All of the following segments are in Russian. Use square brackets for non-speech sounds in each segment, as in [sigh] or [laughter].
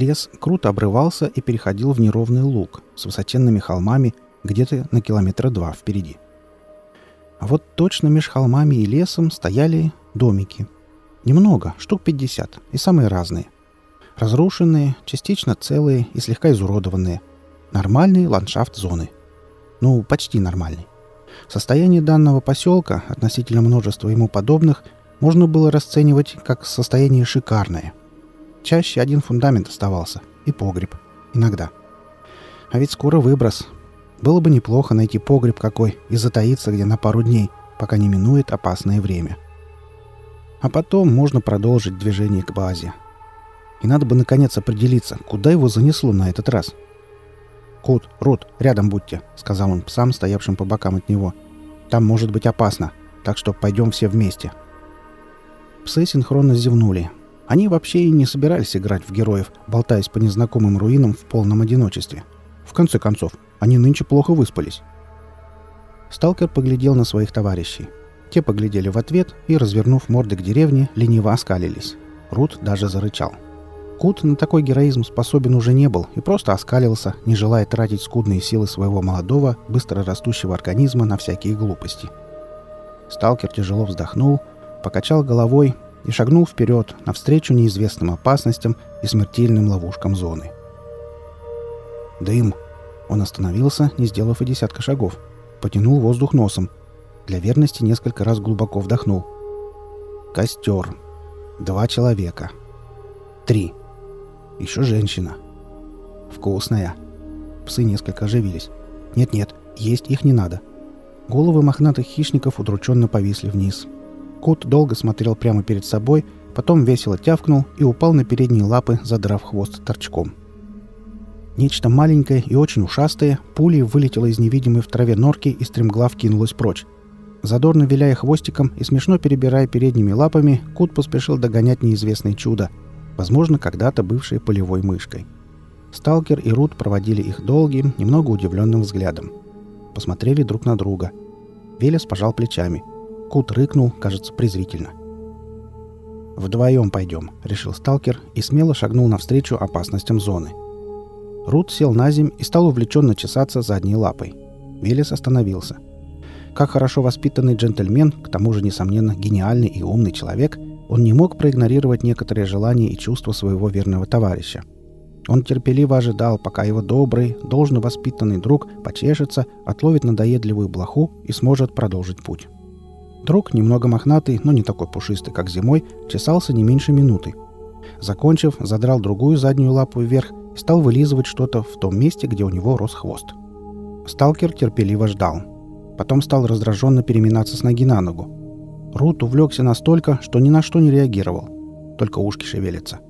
лес круто обрывался и переходил в неровный луг с высоченными холмами где-то на километра два впереди. А вот точно меж холмами и лесом стояли домики. Немного, штук 50, и самые разные. Разрушенные, частично целые и слегка изуродованные. Нормальный ландшафт зоны. Ну, почти нормальный. Состояние данного поселка относительно множества ему подобных можно было расценивать как состояние шикарное. Чаще один фундамент оставался. И погреб. Иногда. А ведь скоро выброс. Было бы неплохо найти погреб какой и затаиться где на пару дней, пока не минует опасное время. А потом можно продолжить движение к базе. И надо бы наконец определиться, куда его занесло на этот раз. «Кут, Рут, рядом будьте», — сказал он псам, стоявшим по бокам от него. «Там может быть опасно, так что пойдем все вместе». Псы синхронно зевнули. Они вообще и не собирались играть в героев, болтаясь по незнакомым руинам в полном одиночестве. В конце концов, они нынче плохо выспались. Сталкер поглядел на своих товарищей. Те поглядели в ответ и, развернув морды к деревне, лениво оскалились. Рут даже зарычал. Кут на такой героизм способен уже не был и просто оскалился, не желая тратить скудные силы своего молодого, быстро растущего организма на всякие глупости. Сталкер тяжело вздохнул, покачал головой и шагнул вперед, навстречу неизвестным опасностям и смертельным ловушкам зоны. «Дым!» Он остановился, не сделав и десятка шагов. Потянул воздух носом. Для верности несколько раз глубоко вдохнул. «Костер. Два человека. Три. Еще женщина. Вкусная». Псы несколько оживились. «Нет-нет, есть их не надо». Головы мохнатых хищников удрученно повисли вниз. Кот долго смотрел прямо перед собой, потом весело тявкнул и упал на передние лапы, задрав хвост торчком. Нечто маленькое и очень ушастое пулей вылетело из невидимой в траве норки и стремглав кинулось прочь. Задорно виляя хвостиком и смешно перебирая передними лапами, Кут поспешил догонять неизвестное чудо, возможно, когда-то бывшее полевой мышкой. Сталкер и Рут проводили их долгим, немного удивленным взглядом. Посмотрели друг на друга. Велес пожал плечами. Кут рыкнул, кажется, презрительно. «Вдвоем пойдем», — решил сталкер и смело шагнул навстречу опасностям зоны. Рут сел на земь и стал увлеченно чесаться задней лапой. Велес остановился. Как хорошо воспитанный джентльмен, к тому же, несомненно, гениальный и умный человек, он не мог проигнорировать некоторые желания и чувства своего верного товарища. Он терпеливо ожидал, пока его добрый, должно воспитанный друг почешется, отловит надоедливую блоху и сможет продолжить путь. Друг, немного мохнатый, но не такой пушистый, как зимой, чесался не меньше минуты. Закончив, задрал другую заднюю лапу вверх и стал вылизывать что-то в том месте, где у него рос хвост. Сталкер терпеливо ждал. Потом стал раздраженно переминаться с ноги на ногу. Рут увлекся настолько, что ни на что не реагировал. Только ушки шевелятся.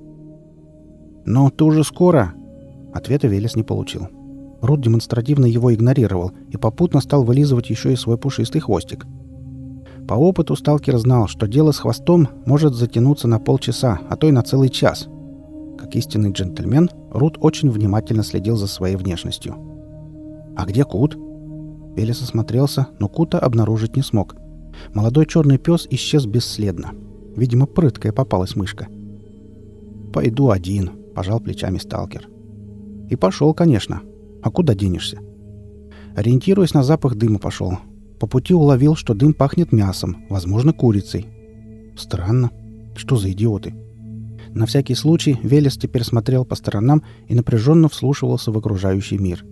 «Но ты уже скоро!» Ответа Велес не получил. Рут демонстративно его игнорировал и попутно стал вылизывать еще и свой пушистый хвостик. По опыту сталкер знал, что дело с хвостом может затянуться на полчаса, а то и на целый час – как истинный джентльмен, Рут очень внимательно следил за своей внешностью. «А где Кут?» Велес осмотрелся, но Кута обнаружить не смог. Молодой черный пес исчез бесследно. Видимо, прыткая попалась мышка. «Пойду один», — пожал плечами сталкер. И пошел, конечно. А куда денешься? Ориентируясь на запах дыма, пошел. По пути уловил, что дым пахнет мясом, возможно, курицей. Странно. Что за идиоты? На всякий случай Велес теперь смотрел по сторонам и напряженно вслушивался в окружающий мир.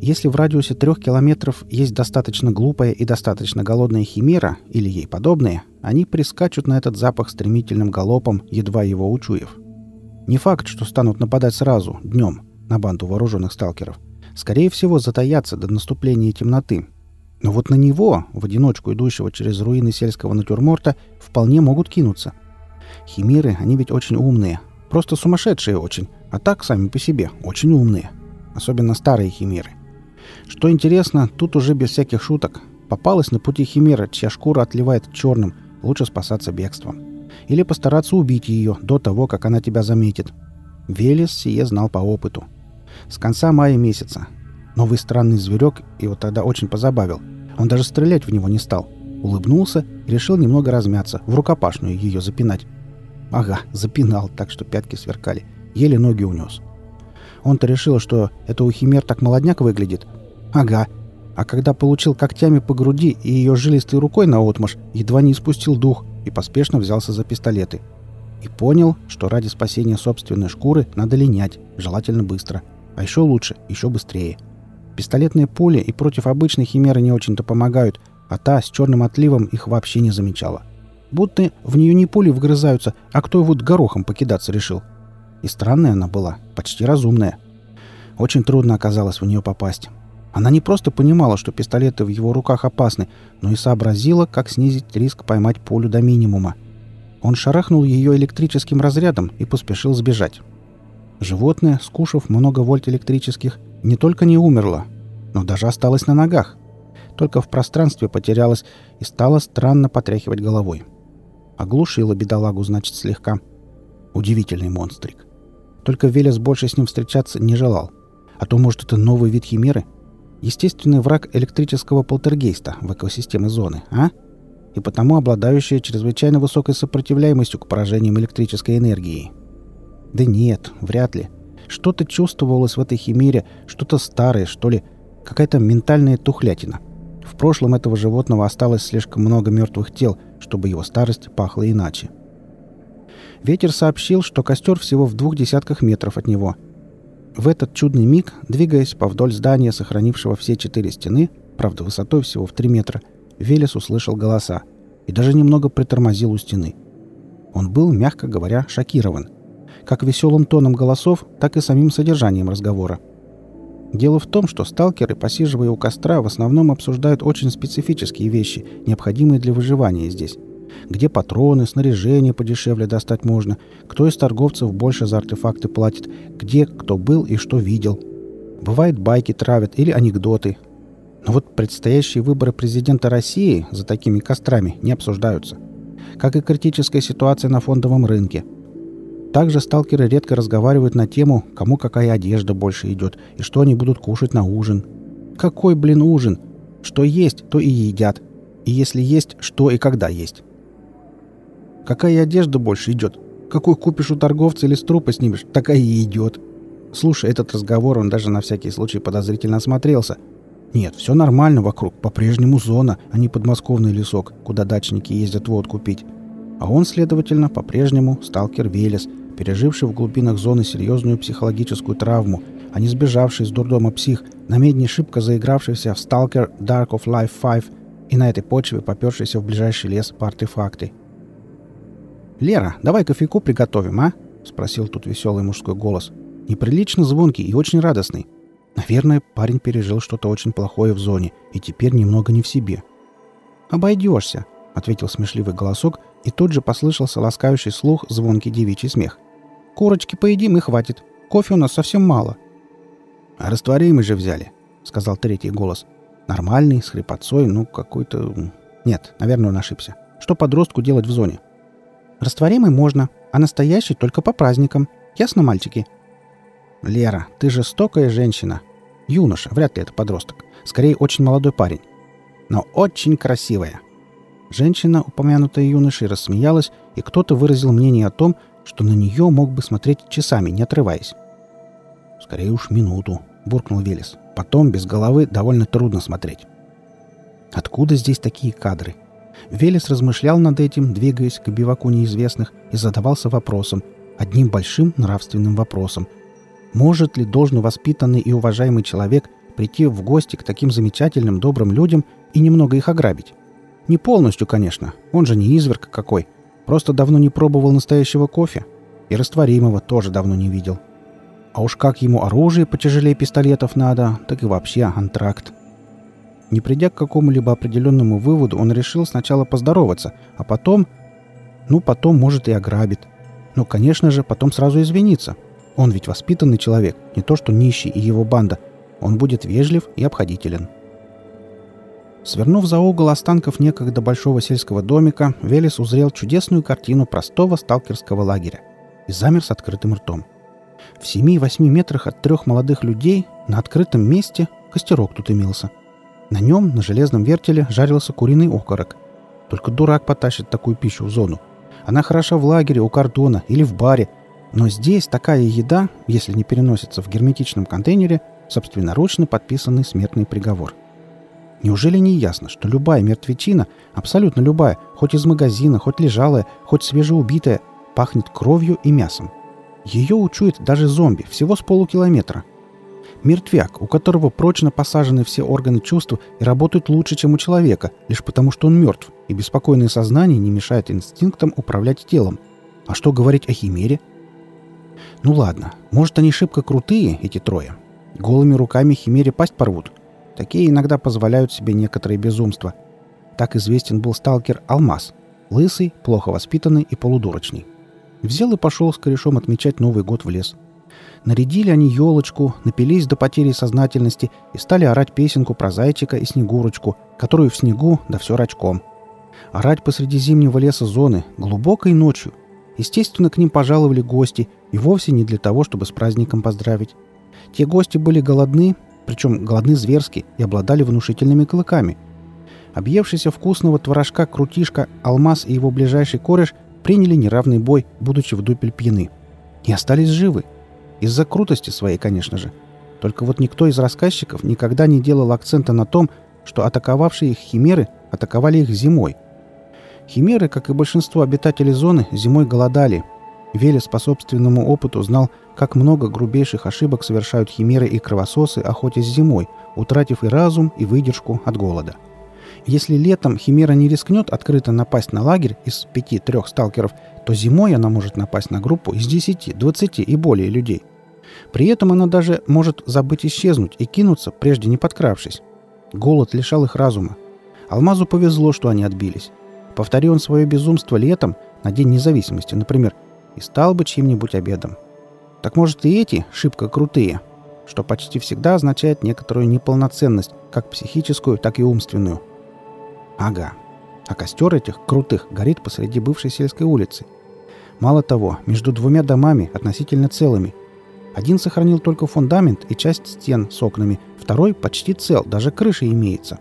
Если в радиусе трех километров есть достаточно глупая и достаточно голодная химера или ей подобные, они прискачут на этот запах стремительным галопом, едва его учуяв. Не факт, что станут нападать сразу, днем, на банду вооруженных сталкеров. Скорее всего, затаятся до наступления темноты. Но вот на него, в одиночку идущего через руины сельского натюрморта, вполне могут кинуться – Химеры, они ведь очень умные. Просто сумасшедшие очень. А так, сами по себе, очень умные. Особенно старые химеры. Что интересно, тут уже без всяких шуток. Попалась на пути химера, чья шкура отливает черным. Лучше спасаться бегством. Или постараться убить ее до того, как она тебя заметит. Велес сие знал по опыту. С конца мая месяца. Новый странный зверек его тогда очень позабавил. Он даже стрелять в него не стал. Улыбнулся решил немного размяться, в рукопашную ее запинать. Ага, запинал так, что пятки сверкали. еле ноги унес. Он-то решил, что это у химер так молодняк выглядит. Ага. А когда получил когтями по груди и ее жилистой рукой на отмаш, едва не испустил дух и поспешно взялся за пистолеты. И понял, что ради спасения собственной шкуры надо линять, желательно быстро. А еще лучше, еще быстрее. Пистолетные пули и против обычной химеры не очень-то помогают, а та с черным отливом их вообще не замечала. Будто в нее не пули вгрызаются, а кто вот горохом покидаться решил. И странная она была, почти разумная. Очень трудно оказалось в нее попасть. Она не просто понимала, что пистолеты в его руках опасны, но и сообразила, как снизить риск поймать пулю до минимума. Он шарахнул ее электрическим разрядом и поспешил сбежать. Животное, скушав много вольт электрических, не только не умерло, но даже осталось на ногах. Только в пространстве потерялось и стало странно потряхивать головой. Оглушила бедолагу, значит, слегка. Удивительный монстрик. Только Велес больше с ним встречаться не желал. А то, может, это новый вид химеры? Естественный враг электрического полтергейста в экосистеме зоны, а? И потому обладающая чрезвычайно высокой сопротивляемостью к поражениям электрической энергии. Да нет, вряд ли. Что-то чувствовалось в этой химере, что-то старое, что ли, какая-то ментальная тухлятина. В прошлом этого животного осталось слишком много мертвых тел, чтобы его старость пахла иначе. Ветер сообщил, что костер всего в двух десятках метров от него. В этот чудный миг, двигаясь по вдоль здания, сохранившего все четыре стены, правда высотой всего в три метра, Велес услышал голоса и даже немного притормозил у стены. Он был, мягко говоря, шокирован как веселым тоном голосов, так и самим содержанием разговора. Дело в том, что сталкеры, посиживая у костра, в основном обсуждают очень специфические вещи, необходимые для выживания здесь. Где патроны, снаряжение подешевле достать можно, кто из торговцев больше за артефакты платит, где кто был и что видел. Бывает, байки травят или анекдоты. Но вот предстоящие выборы президента России за такими кострами не обсуждаются. Как и критическая ситуация на фондовом рынке – также сталкеры редко разговаривают на тему, кому какая одежда больше идет и что они будут кушать на ужин. Какой, блин, ужин? Что есть, то и едят. И если есть, что и когда есть. Какая одежда больше идет? Какой купишь у торговца или с трупа снимешь, такая и идет. Слушай, этот разговор, он даже на всякий случай подозрительно осмотрелся. Нет, все нормально вокруг, по-прежнему зона, а не подмосковный лесок, куда дачники ездят водку пить. А он, следовательно, по-прежнему сталкер Велес – переживший в глубинах зоны серьезную психологическую травму, а не сбежавший из дурдома псих, на медне шибко заигравшийся в Stalker Dark of Life 5 и на этой почве попершийся в ближайший лес по артефакты. «Лера, давай кофейку приготовим, а?» — спросил тут веселый мужской голос. Неприлично звонкий и очень радостный. Наверное, парень пережил что-то очень плохое в зоне и теперь немного не в себе. «Обойдешься», — ответил смешливый голосок, и тут же послышался ласкающий слух звонкий девичий смех. Курочки поедим и хватит. Кофе у нас совсем мало». «А растворимый же взяли», — сказал третий голос. «Нормальный, с хрипотцой, ну, какой-то... Нет, наверное, он ошибся. Что подростку делать в зоне?» «Растворимый можно, а настоящий только по праздникам. Ясно, мальчики?» «Лера, ты жестокая женщина. Юноша, вряд ли это подросток. Скорее, очень молодой парень. Но очень красивая». Женщина, упомянутая юношей, рассмеялась, и кто-то выразил мнение о том, что на нее мог бы смотреть часами, не отрываясь. «Скорее уж минуту», — буркнул Велес. «Потом без головы довольно трудно смотреть». Откуда здесь такие кадры? Велес размышлял над этим, двигаясь к биваку неизвестных, и задавался вопросом, одним большим нравственным вопросом. Может ли должно воспитанный и уважаемый человек прийти в гости к таким замечательным, добрым людям и немного их ограбить? Не полностью, конечно, он же не изверг какой, Просто давно не пробовал настоящего кофе. И растворимого тоже давно не видел. А уж как ему оружие потяжелее пистолетов надо, так и вообще антракт. Не придя к какому-либо определенному выводу, он решил сначала поздороваться, а потом... Ну, потом, может, и ограбит. Но, конечно же, потом сразу извиниться. Он ведь воспитанный человек, не то что нищий и его банда. Он будет вежлив и обходителен. Свернув за угол останков некогда большого сельского домика, Велес узрел чудесную картину простого сталкерского лагеря и замер с открытым ртом. В семи-восьми метрах от трех молодых людей на открытом месте костерок тут имелся. На нем, на железном вертеле, жарился куриный окорок. Только дурак потащит такую пищу в зону. Она хороша в лагере, у кордона или в баре. Но здесь такая еда, если не переносится в герметичном контейнере, собственноручно подписанный смертный приговор. Неужели не ясно, что любая мертвечина, абсолютно любая, хоть из магазина, хоть лежалая, хоть свежеубитая, пахнет кровью и мясом? Ее учует даже зомби всего с полукилометра. Мертвяк, у которого прочно посажены все органы чувств и работают лучше, чем у человека, лишь потому что он мертв, и беспокойное сознание не мешает инстинктам управлять телом. А что говорить о химере? Ну ладно, может они шибко крутые, эти трое. Голыми руками химере пасть порвут – Такие иногда позволяют себе некоторые безумства. Так известен был сталкер Алмаз. Лысый, плохо воспитанный и полудурочный. Взял и пошел с корешом отмечать Новый год в лес. Нарядили они елочку, напились до потери сознательности и стали орать песенку про зайчика и снегурочку, которую в снегу, да все рачком. Орать посреди зимнего леса зоны, глубокой ночью. Естественно, к ним пожаловали гости, и вовсе не для того, чтобы с праздником поздравить. Те гости были голодны причем голодны зверски и обладали внушительными клыками. Объевшийся вкусного творожка крутишка Алмаз и его ближайший кореш приняли неравный бой, будучи в дупель пьяны. И остались живы. Из-за крутости своей, конечно же. Только вот никто из рассказчиков никогда не делал акцента на том, что атаковавшие их химеры атаковали их зимой. Химеры, как и большинство обитателей зоны, зимой голодали. Велес по собственному опыту знал, как много грубейших ошибок совершают химеры и кровососы, охотясь зимой, утратив и разум, и выдержку от голода. Если летом химера не рискнет открыто напасть на лагерь из пяти-трех сталкеров, то зимой она может напасть на группу из десяти, двадцати и более людей. При этом она даже может забыть исчезнуть и кинуться, прежде не подкравшись. Голод лишал их разума. Алмазу повезло, что они отбились. Повтори он свое безумство летом, на День независимости, например, и стал бы чьим-нибудь обедом. Так может и эти шибко крутые, что почти всегда означает некоторую неполноценность, как психическую, так и умственную. Ага. А костер этих крутых горит посреди бывшей сельской улицы. Мало того, между двумя домами относительно целыми. Один сохранил только фундамент и часть стен с окнами, второй почти цел, даже крыша имеется.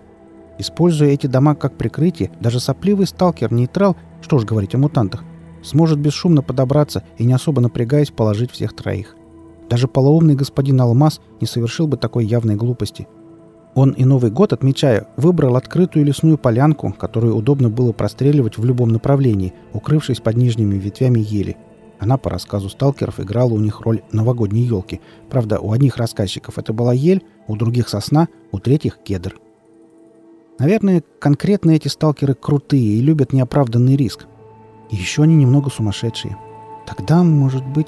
Используя эти дома как прикрытие, даже сопливый сталкер-нейтрал, что ж говорить о мутантах, сможет бесшумно подобраться и не особо напрягаясь положить всех троих. Даже полоумный господин Алмаз не совершил бы такой явной глупости. Он и Новый год, отмечая, выбрал открытую лесную полянку, которую удобно было простреливать в любом направлении, укрывшись под нижними ветвями ели. Она, по рассказу сталкеров, играла у них роль новогодней елки. Правда, у одних рассказчиков это была ель, у других сосна, у третьих кедр. Наверное, конкретно эти сталкеры крутые и любят неоправданный риск, и еще они немного сумасшедшие. Тогда, может быть...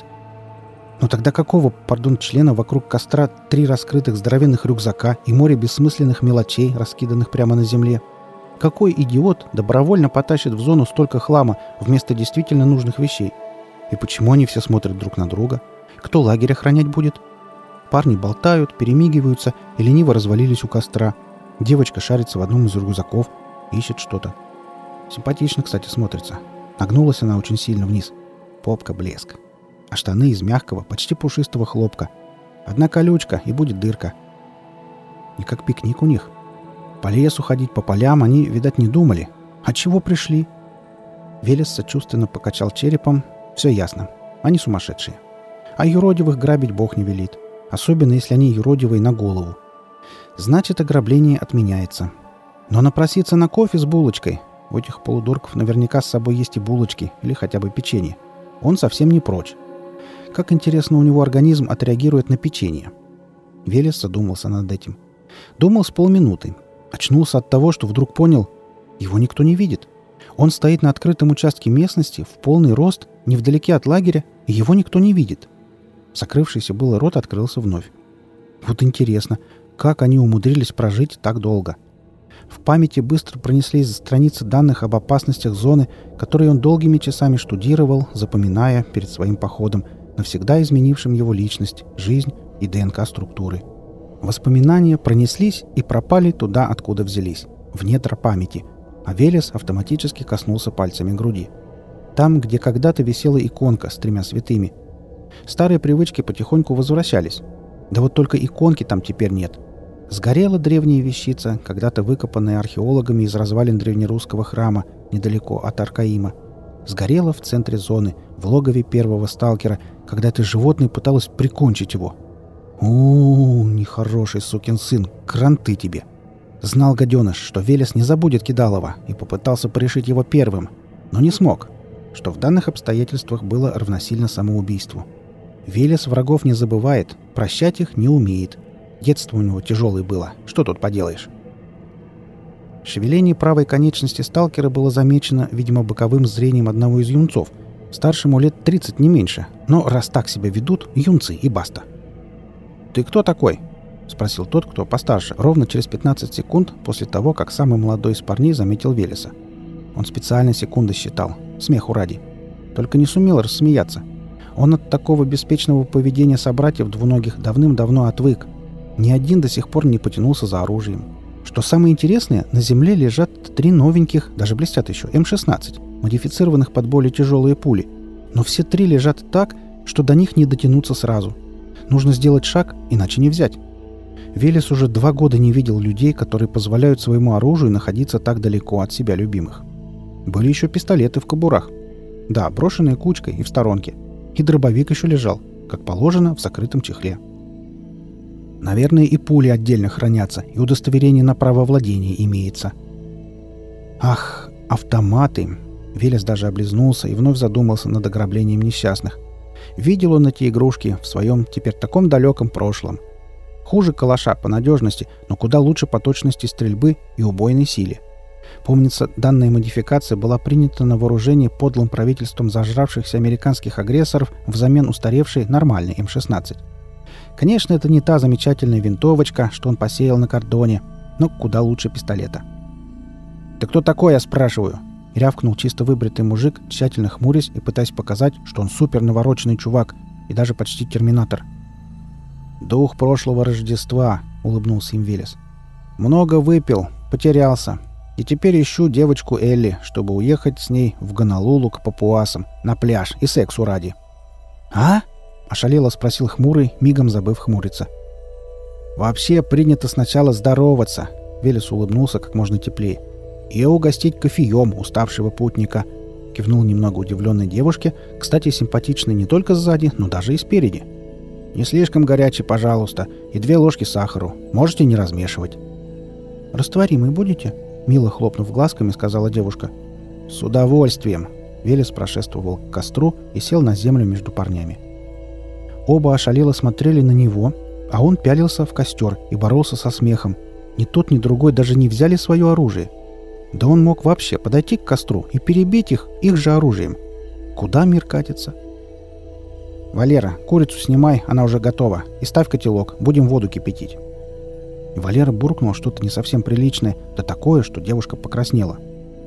Но тогда какого, пардон, члена вокруг костра три раскрытых здоровенных рюкзака и море бессмысленных мелочей, раскиданных прямо на земле? Какой идиот добровольно потащит в зону столько хлама вместо действительно нужных вещей? И почему они все смотрят друг на друга? Кто лагерь охранять будет? Парни болтают, перемигиваются и лениво развалились у костра. Девочка шарится в одном из рюкзаков, ищет что-то. Симпатично, кстати, смотрится. Нагнулась она очень сильно вниз. Попка блеск. А штаны из мягкого, почти пушистого хлопка. Одна колючка, и будет дырка. И как пикник у них. По лесу ходить, по полям они, видать, не думали. А чего пришли? Велес сочувственно покачал черепом. Все ясно. Они сумасшедшие. А юродивых грабить бог не велит. Особенно, если они юродивые на голову. Значит, ограбление отменяется. Но напроситься на кофе с булочкой у этих полудурков наверняка с собой есть и булочки, или хотя бы печенье. Он совсем не прочь. Как интересно у него организм отреагирует на печенье. Велес задумался над этим. Думал с полминуты. Очнулся от того, что вдруг понял, его никто не видит. Он стоит на открытом участке местности, в полный рост, невдалеке от лагеря, и его никто не видит. Закрывшийся был рот открылся вновь. Вот интересно, как они умудрились прожить так долго. В памяти быстро пронеслись страницы данных об опасностях зоны, которые он долгими часами штудировал, запоминая перед своим походом, навсегда изменившим его личность, жизнь и ДНК-структуры. Воспоминания пронеслись и пропали туда, откуда взялись, в недра памяти, а Велес автоматически коснулся пальцами груди. Там, где когда-то висела иконка с тремя святыми. Старые привычки потихоньку возвращались. Да вот только иконки там теперь нет – Сгорела древняя вещица, когда-то выкопанная археологами из развалин древнерусского храма недалеко от Аркаима. сгорела в центре зоны, в логове первого сталкера, когда это животное пыталось прикончить его. у, -у, -у нехороший сукин сын, кранты тебе!» Знал гаденыш, что Велес не забудет Кидалова, и попытался порешить его первым, но не смог, что в данных обстоятельствах было равносильно самоубийству. Велес врагов не забывает, прощать их не умеет. Детство у него тяжелое было, что тут поделаешь? Шевеление правой конечности сталкера было замечено, видимо, боковым зрением одного из юнцов. Старшему лет 30 не меньше, но раз так себя ведут, юнцы и баста. «Ты кто такой?» — спросил тот, кто постарше, ровно через 15 секунд после того, как самый молодой из парней заметил Велеса. Он специально секунды считал, смеху ради. Только не сумел рассмеяться. Он от такого беспечного поведения собратьев двуногих давным-давно отвык. Ни один до сих пор не потянулся за оружием. Что самое интересное, на земле лежат три новеньких, даже блестят еще, М-16, модифицированных под более тяжелые пули. Но все три лежат так, что до них не дотянуться сразу. Нужно сделать шаг, иначе не взять. Велес уже два года не видел людей, которые позволяют своему оружию находиться так далеко от себя любимых. Были еще пистолеты в кобурах. Да, брошенные кучкой и в сторонке. И дробовик еще лежал, как положено, в закрытом чехле. Наверное, и пули отдельно хранятся, и удостоверение на право владения имеется. Ах, автоматы! Велес даже облизнулся и вновь задумался над ограблением несчастных. Видел он эти игрушки в своем теперь таком далеком прошлом. Хуже калаша по надежности, но куда лучше по точности стрельбы и убойной силе. Помнится, данная модификация была принята на вооружение подлым правительством зажравшихся американских агрессоров взамен устаревшей нормальной М-16. Конечно, это не та замечательная винтовочка, что он посеял на кордоне, но куда лучше пистолета. «Ты кто такой, я спрашиваю?» — рявкнул чисто выбритый мужик, тщательно хмурясь и пытаясь показать, что он супер навороченный чувак и даже почти терминатор. «Дух прошлого Рождества», — улыбнулся им Велес. «Много выпил, потерялся. И теперь ищу девочку Элли, чтобы уехать с ней в Гонолулу к папуасам, на пляж и сексу ради». «А?» — ошалело спросил хмурый, мигом забыв хмуриться. «Вообще принято сначала здороваться», — Велес улыбнулся как можно теплее. «И угостить кофеем уставшего путника», — кивнул немного удивленной девушке, кстати, симпатичной не только сзади, но даже и спереди. «Не слишком горячий, пожалуйста, и две ложки сахару. Можете не размешивать». «Растворимый будете?» — мило хлопнув глазками, сказала девушка. «С удовольствием!» Велес прошествовал к костру и сел на землю между парнями. Оба ошалело смотрели на него, а он пялился в костер и боролся со смехом. Ни тот, ни другой даже не взяли свое оружие. Да он мог вообще подойти к костру и перебить их их же оружием. Куда мир катится? «Валера, курицу снимай, она уже готова. И ставь котелок, будем воду кипятить». Валера буркнул что-то не совсем приличное, да такое, что девушка покраснела.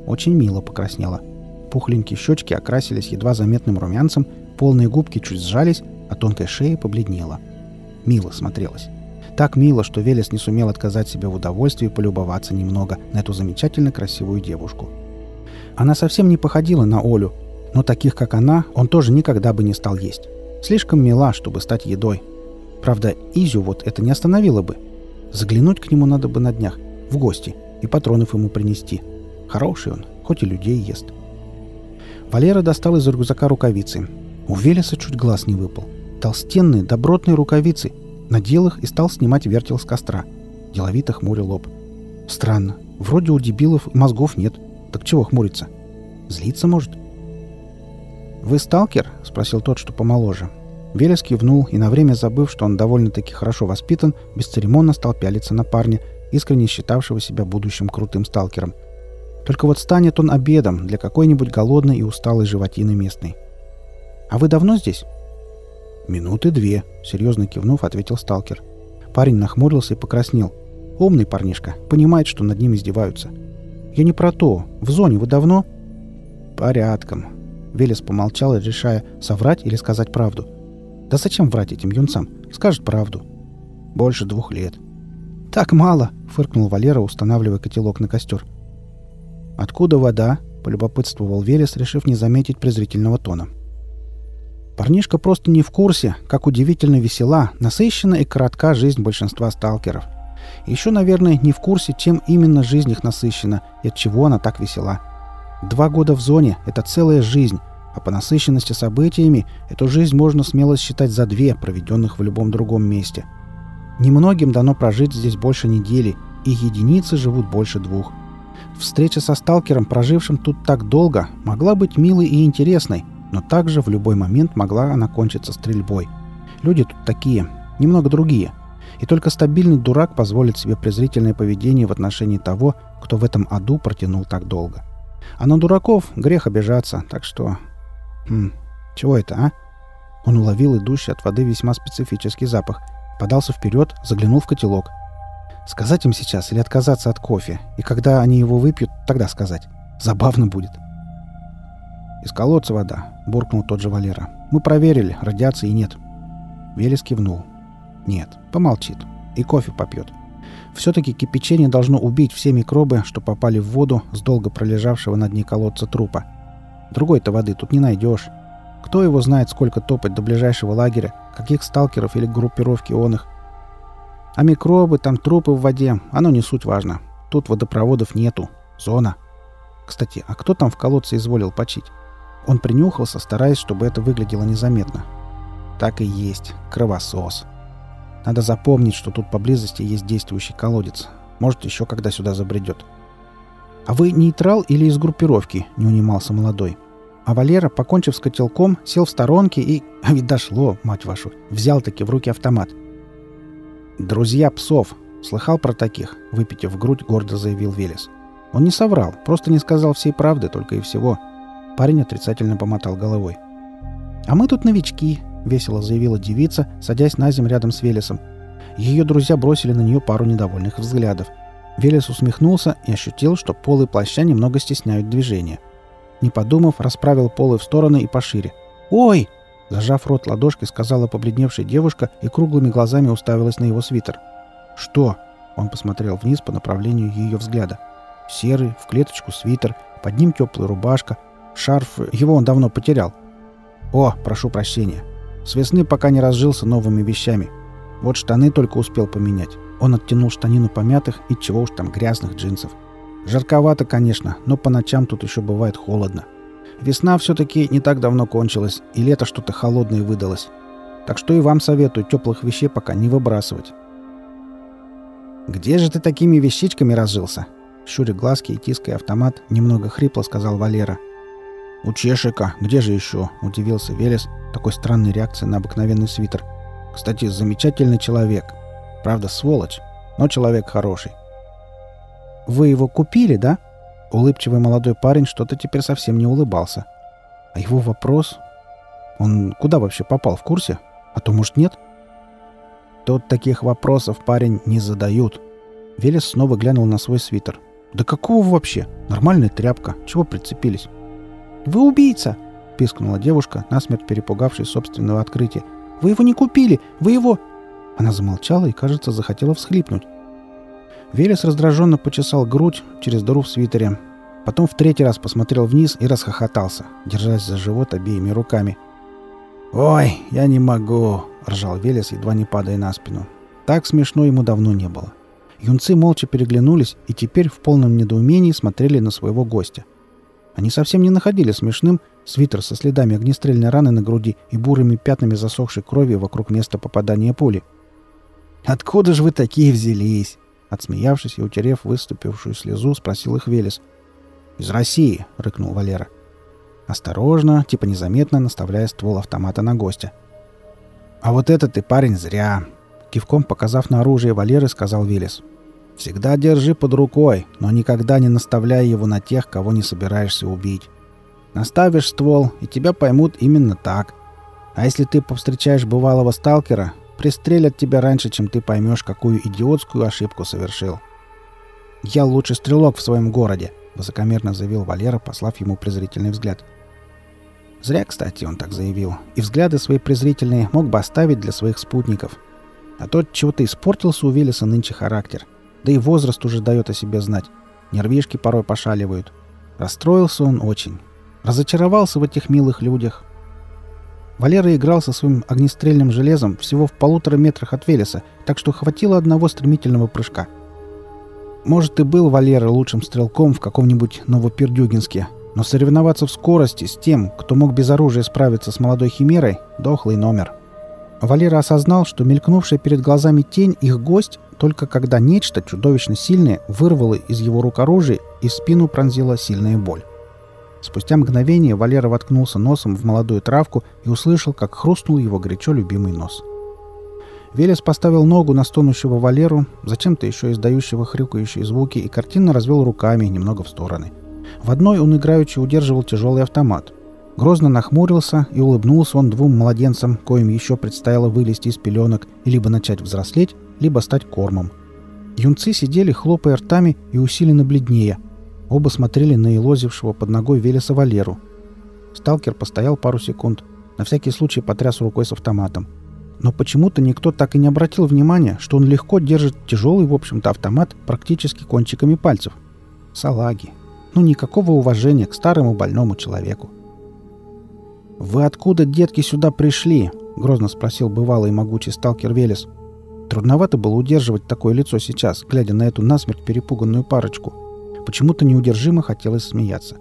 Очень мило покраснела. Пухленькие щечки окрасились едва заметным румянцем, полные губки чуть сжались, а тонкая шея побледнела. Мило смотрелась. Так мило, что Велес не сумел отказать себе в удовольствии полюбоваться немного на эту замечательно красивую девушку. Она совсем не походила на Олю, но таких, как она, он тоже никогда бы не стал есть. Слишком мила, чтобы стать едой. Правда, Изю вот это не остановило бы. Заглянуть к нему надо бы на днях, в гости, и патронов ему принести. Хороший он, хоть и людей ест. Валера достал из рюкзака рукавицы. У Велеса чуть глаз не выпал. Толстенные, добротные рукавицы. Надел их и стал снимать вертел с костра. Деловито хмурил лоб. Странно. Вроде у дебилов мозгов нет. Так чего хмуриться? Злиться может? «Вы сталкер?» — спросил тот, что помоложе. Велес кивнул и, на время забыв, что он довольно-таки хорошо воспитан, бесцеремонно стал пялиться на парня, искренне считавшего себя будущим крутым сталкером. Только вот станет он обедом для какой-нибудь голодной и усталой животины местной. «А вы давно здесь?» «Минуты две», — серьезно кивнув, ответил сталкер. Парень нахмурился и покраснел. «Умный парнишка, понимает, что над ним издеваются». «Я не про то. В зоне вы давно?» «Порядком». Велес помолчал, решая, соврать или сказать правду. «Да зачем врать этим юнцам? Скажет правду». «Больше двух лет». «Так мало!» — фыркнул Валера, устанавливая котелок на костер. «Откуда вода?» — полюбопытствовал Велес, решив не заметить презрительного тона. Парнишка просто не в курсе, как удивительно весела, насыщена и коротка жизнь большинства сталкеров. Еще, наверное, не в курсе, чем именно жизнь их насыщена и от чего она так весела. Два года в зоне — это целая жизнь, а по насыщенности событиями эту жизнь можно смело считать за две, проведенных в любом другом месте. Немногим дано прожить здесь больше недели, и единицы живут больше двух. Встреча со сталкером, прожившим тут так долго, могла быть милой и интересной, но также в любой момент могла она кончиться стрельбой. Люди тут такие, немного другие. И только стабильный дурак позволит себе презрительное поведение в отношении того, кто в этом аду протянул так долго. А на дураков грех обижаться, так что... Хм, чего это, а? Он уловил идущий от воды весьма специфический запах, подался вперед, заглянул в котелок. Сказать им сейчас или отказаться от кофе, и когда они его выпьют, тогда сказать. Забавно будет. «Из колодца вода», — буркнул тот же Валера. «Мы проверили, радиации нет». Велес кивнул. «Нет, помолчит. И кофе попьет. Все-таки кипячение должно убить все микробы, что попали в воду с долго пролежавшего на дне колодца трупа. Другой-то воды тут не найдешь. Кто его знает, сколько топать до ближайшего лагеря, каких сталкеров или группировки он их. А микробы, там трупы в воде, оно не суть важно. Тут водопроводов нету. Зона. Кстати, а кто там в колодце изволил почить? Он принюхался, стараясь, чтобы это выглядело незаметно. Так и есть. Кровосос. Надо запомнить, что тут поблизости есть действующий колодец. Может, еще когда сюда забредет. «А вы нейтрал или из группировки?» — не унимался молодой. А Валера, покончив с котелком, сел в сторонке и... [laughs] А ведь дошло, мать вашу. Взял-таки в руки автомат. «Друзья псов!» Слыхал про таких? Выпитив грудь, гордо заявил Велес. Он не соврал, просто не сказал всей правды, только и всего. Парень отрицательно помотал головой. «А мы тут новички», — весело заявила девица, садясь на землю рядом с Велесом. Ее друзья бросили на нее пару недовольных взглядов. Велес усмехнулся и ощутил, что полы плаща немного стесняют движение. Не подумав, расправил полы в стороны и пошире. «Ой!» — зажав рот ладошкой, сказала побледневшая девушка и круглыми глазами уставилась на его свитер. «Что?» — он посмотрел вниз по направлению ее взгляда. «Серый, в клеточку свитер, под ним теплая рубашка, Шарф, его он давно потерял. О, прошу прощения. С весны пока не разжился новыми вещами. Вот штаны только успел поменять. Он оттянул штанину помятых и чего уж там грязных джинсов. Жарковато, конечно, но по ночам тут еще бывает холодно. Весна все-таки не так давно кончилась, и лето что-то холодное выдалось. Так что и вам советую теплых вещей пока не выбрасывать. «Где же ты такими вещичками разжился?» Щуря глазки и тиская автомат, немного хрипло сказал Валера – «У Чешика. Где же еще?» – удивился Велес такой странной реакции на обыкновенный свитер. «Кстати, замечательный человек. Правда, сволочь, но человек хороший». «Вы его купили, да?» Улыбчивый молодой парень что-то теперь совсем не улыбался. А его вопрос... Он куда вообще попал, в курсе? А то, может, нет? Тут таких вопросов парень не задают. Велес снова глянул на свой свитер. «Да какого вообще? Нормальная тряпка. Чего прицепились?» «Вы убийца!» — пискнула девушка, насмерть перепугавшись собственного открытия. «Вы его не купили! Вы его...» Она замолчала и, кажется, захотела всхлипнуть. Велес раздраженно почесал грудь через дыру в свитере. Потом в третий раз посмотрел вниз и расхохотался, держась за живот обеими руками. «Ой, я не могу!» — ржал Велес, едва не падая на спину. Так смешно ему давно не было. Юнцы молча переглянулись и теперь в полном недоумении смотрели на своего гостя — они совсем не находили смешным свитер со следами огнестрельной раны на груди и бурыми пятнами засохшей крови вокруг места попадания пули. «Откуда же вы такие взялись?» Отсмеявшись и утерев выступившую слезу, спросил их Велес. «Из России», — рыкнул Валера. Осторожно, типа незаметно, наставляя ствол автомата на гостя. «А вот это ты, парень, зря!» Кивком показав на оружие Валеры, сказал Велес. Всегда держи под рукой, но никогда не наставляй его на тех, кого не собираешься убить. Наставишь ствол, и тебя поймут именно так. А если ты повстречаешь бывалого сталкера, пристрелят тебя раньше, чем ты поймешь, какую идиотскую ошибку совершил. «Я лучший стрелок в своем городе», — высокомерно заявил Валера, послав ему презрительный взгляд. Зря, кстати, он так заявил. И взгляды свои презрительные мог бы оставить для своих спутников. А тот чего-то испортился у Виллиса нынче характер — да и возраст уже дает о себе знать. Нервишки порой пошаливают. Расстроился он очень. Разочаровался в этих милых людях. Валера играл со своим огнестрельным железом всего в полутора метрах от Велеса, так что хватило одного стремительного прыжка. Может, и был Валера лучшим стрелком в каком-нибудь Новопердюгинске, Но соревноваться в скорости с тем, кто мог без оружия справиться с молодой химерой, дохлый номер. Валера осознал, что мелькнувшая перед глазами тень их гость только когда нечто чудовищно сильное вырвало из его рук оружие и в спину пронзила сильная боль. Спустя мгновение Валера воткнулся носом в молодую травку и услышал, как хрустнул его горячо любимый нос. Велес поставил ногу на стонущего Валеру, зачем-то еще издающего хрюкающие звуки, и картинно развел руками немного в стороны. В одной он играючи удерживал тяжелый автомат. Грозно нахмурился и улыбнулся он двум младенцам, коим еще предстояло вылезти из пеленок и либо начать взрослеть, либо стать кормом. Юнцы сидели, хлопая ртами и усиленно бледнее. Оба смотрели на елозившего под ногой Велеса Валеру. Сталкер постоял пару секунд, на всякий случай потряс рукой с автоматом. Но почему-то никто так и не обратил внимания, что он легко держит тяжелый, в общем-то, автомат практически кончиками пальцев. Салаги. Ну, никакого уважения к старому больному человеку. «Вы откуда, детки, сюда пришли?» — грозно спросил бывалый могучий сталкер Велес. Трудновато было удерживать такое лицо сейчас, глядя на эту насмерть перепуганную парочку. Почему-то неудержимо хотелось смеяться.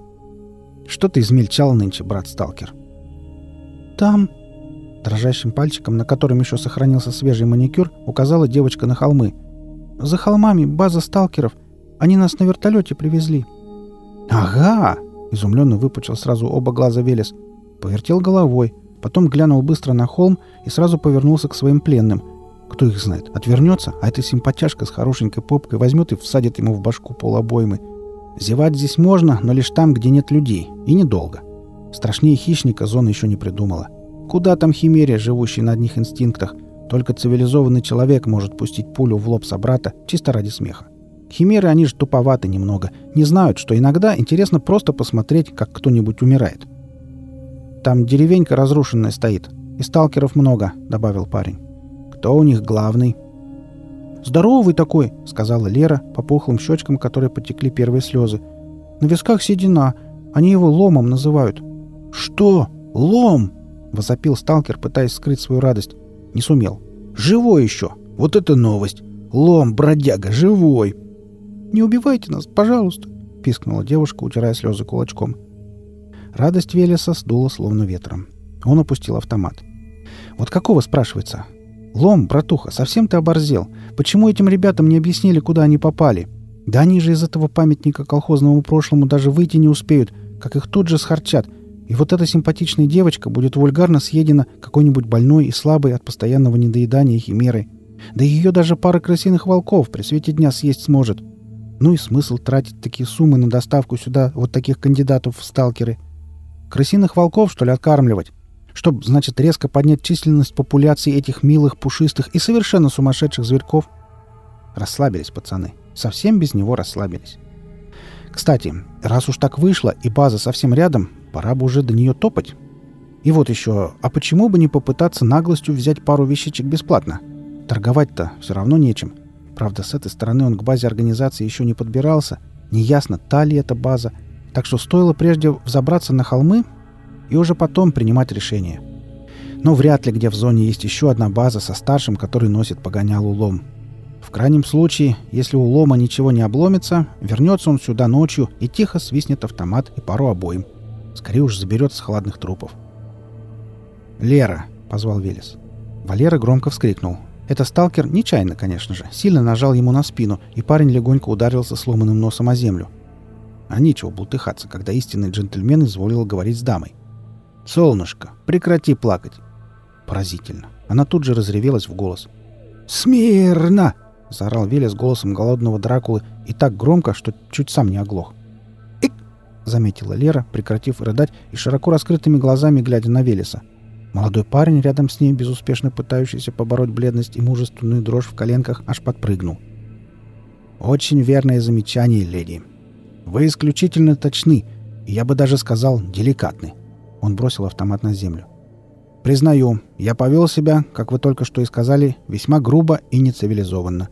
«Что ты измельчал нынче, брат-сталкер?» «Там...» Дрожащим пальчиком, на котором еще сохранился свежий маникюр, указала девочка на холмы. «За холмами база сталкеров. Они нас на вертолете привезли». «Ага!» — изумленно выпучил сразу оба глаза Велес. Повертел головой, потом глянул быстро на холм и сразу повернулся к своим пленным. Кто их знает? Отвернется, а эта симпатяшка с хорошенькой попкой возьмет и всадит ему в башку полобоймы. Зевать здесь можно, но лишь там, где нет людей. И недолго. Страшнее хищника зона еще не придумала. Куда там химерия, живущий на одних инстинктах? Только цивилизованный человек может пустить пулю в лоб собрата чисто ради смеха. Химеры, они же туповаты немного. Не знают, что иногда интересно просто посмотреть, как кто-нибудь умирает. Там деревенька разрушенная стоит. И сталкеров много», — добавил парень. «Кто у них главный?» «Здоровый такой», — сказала Лера по пухлым щечкам, которые потекли первые слезы. «На висках седина. Они его ломом называют». «Что? Лом?» — возопил сталкер, пытаясь скрыть свою радость. Не сумел. «Живой еще! Вот это новость! Лом, бродяга, живой!» «Не убивайте нас, пожалуйста!» — пискнула девушка, утирая слезы кулачком. Радость Велеса сдула словно ветром. Он опустил автомат. «Вот какого, спрашивается? Лом, братуха, совсем ты оборзел. Почему этим ребятам не объяснили, куда они попали? Да они же из этого памятника колхозному прошлому даже выйти не успеют, как их тут же схарчат. И вот эта симпатичная девочка будет вульгарно съедена какой-нибудь больной и слабой от постоянного недоедания химерой. Да ее даже пара крысиных волков при свете дня съесть сможет. Ну и смысл тратить такие суммы на доставку сюда вот таких кандидатов в сталкеры – Крысиных волков, что ли, откармливать? Чтоб, значит, резко поднять численность популяции этих милых, пушистых и совершенно сумасшедших зверьков? Расслабились пацаны. Совсем без него расслабились. Кстати, раз уж так вышло и база совсем рядом, пора бы уже до нее топать. И вот еще, а почему бы не попытаться наглостью взять пару вещичек бесплатно? Торговать-то все равно нечем. Правда, с этой стороны он к базе организации еще не подбирался. Неясно, та ли это база – так что стоило прежде взобраться на холмы и уже потом принимать решение. Но вряд ли где в зоне есть еще одна база со старшим, который носит погонялу лом. В крайнем случае, если у лома ничего не обломится, вернется он сюда ночью и тихо свистнет автомат и пару обоим. Скорее уж заберет с холодных трупов. «Лера!» — позвал Велес. Валера громко вскрикнул. Это сталкер, нечаянно, конечно же, сильно нажал ему на спину, и парень легонько ударился сломанным носом о землю. А нечего бултыхаться, когда истинный джентльмен изволил говорить с дамой. «Солнышко, прекрати плакать!» Поразительно. Она тут же разревелась в голос. «Смирно!» — заорал Велес голосом голодного Дракулы и так громко, что чуть сам не оглох. «Ик!» — заметила Лера, прекратив рыдать и широко раскрытыми глазами глядя на Велеса. Молодой парень рядом с ней, безуспешно пытающийся побороть бледность и мужественную дрожь в коленках, аж подпрыгнул. «Очень верное замечание, леди», вы исключительно точны, я бы даже сказал, деликатны. Он бросил автомат на землю. Признаю, я повел себя, как вы только что и сказали, весьма грубо и нецивилизованно.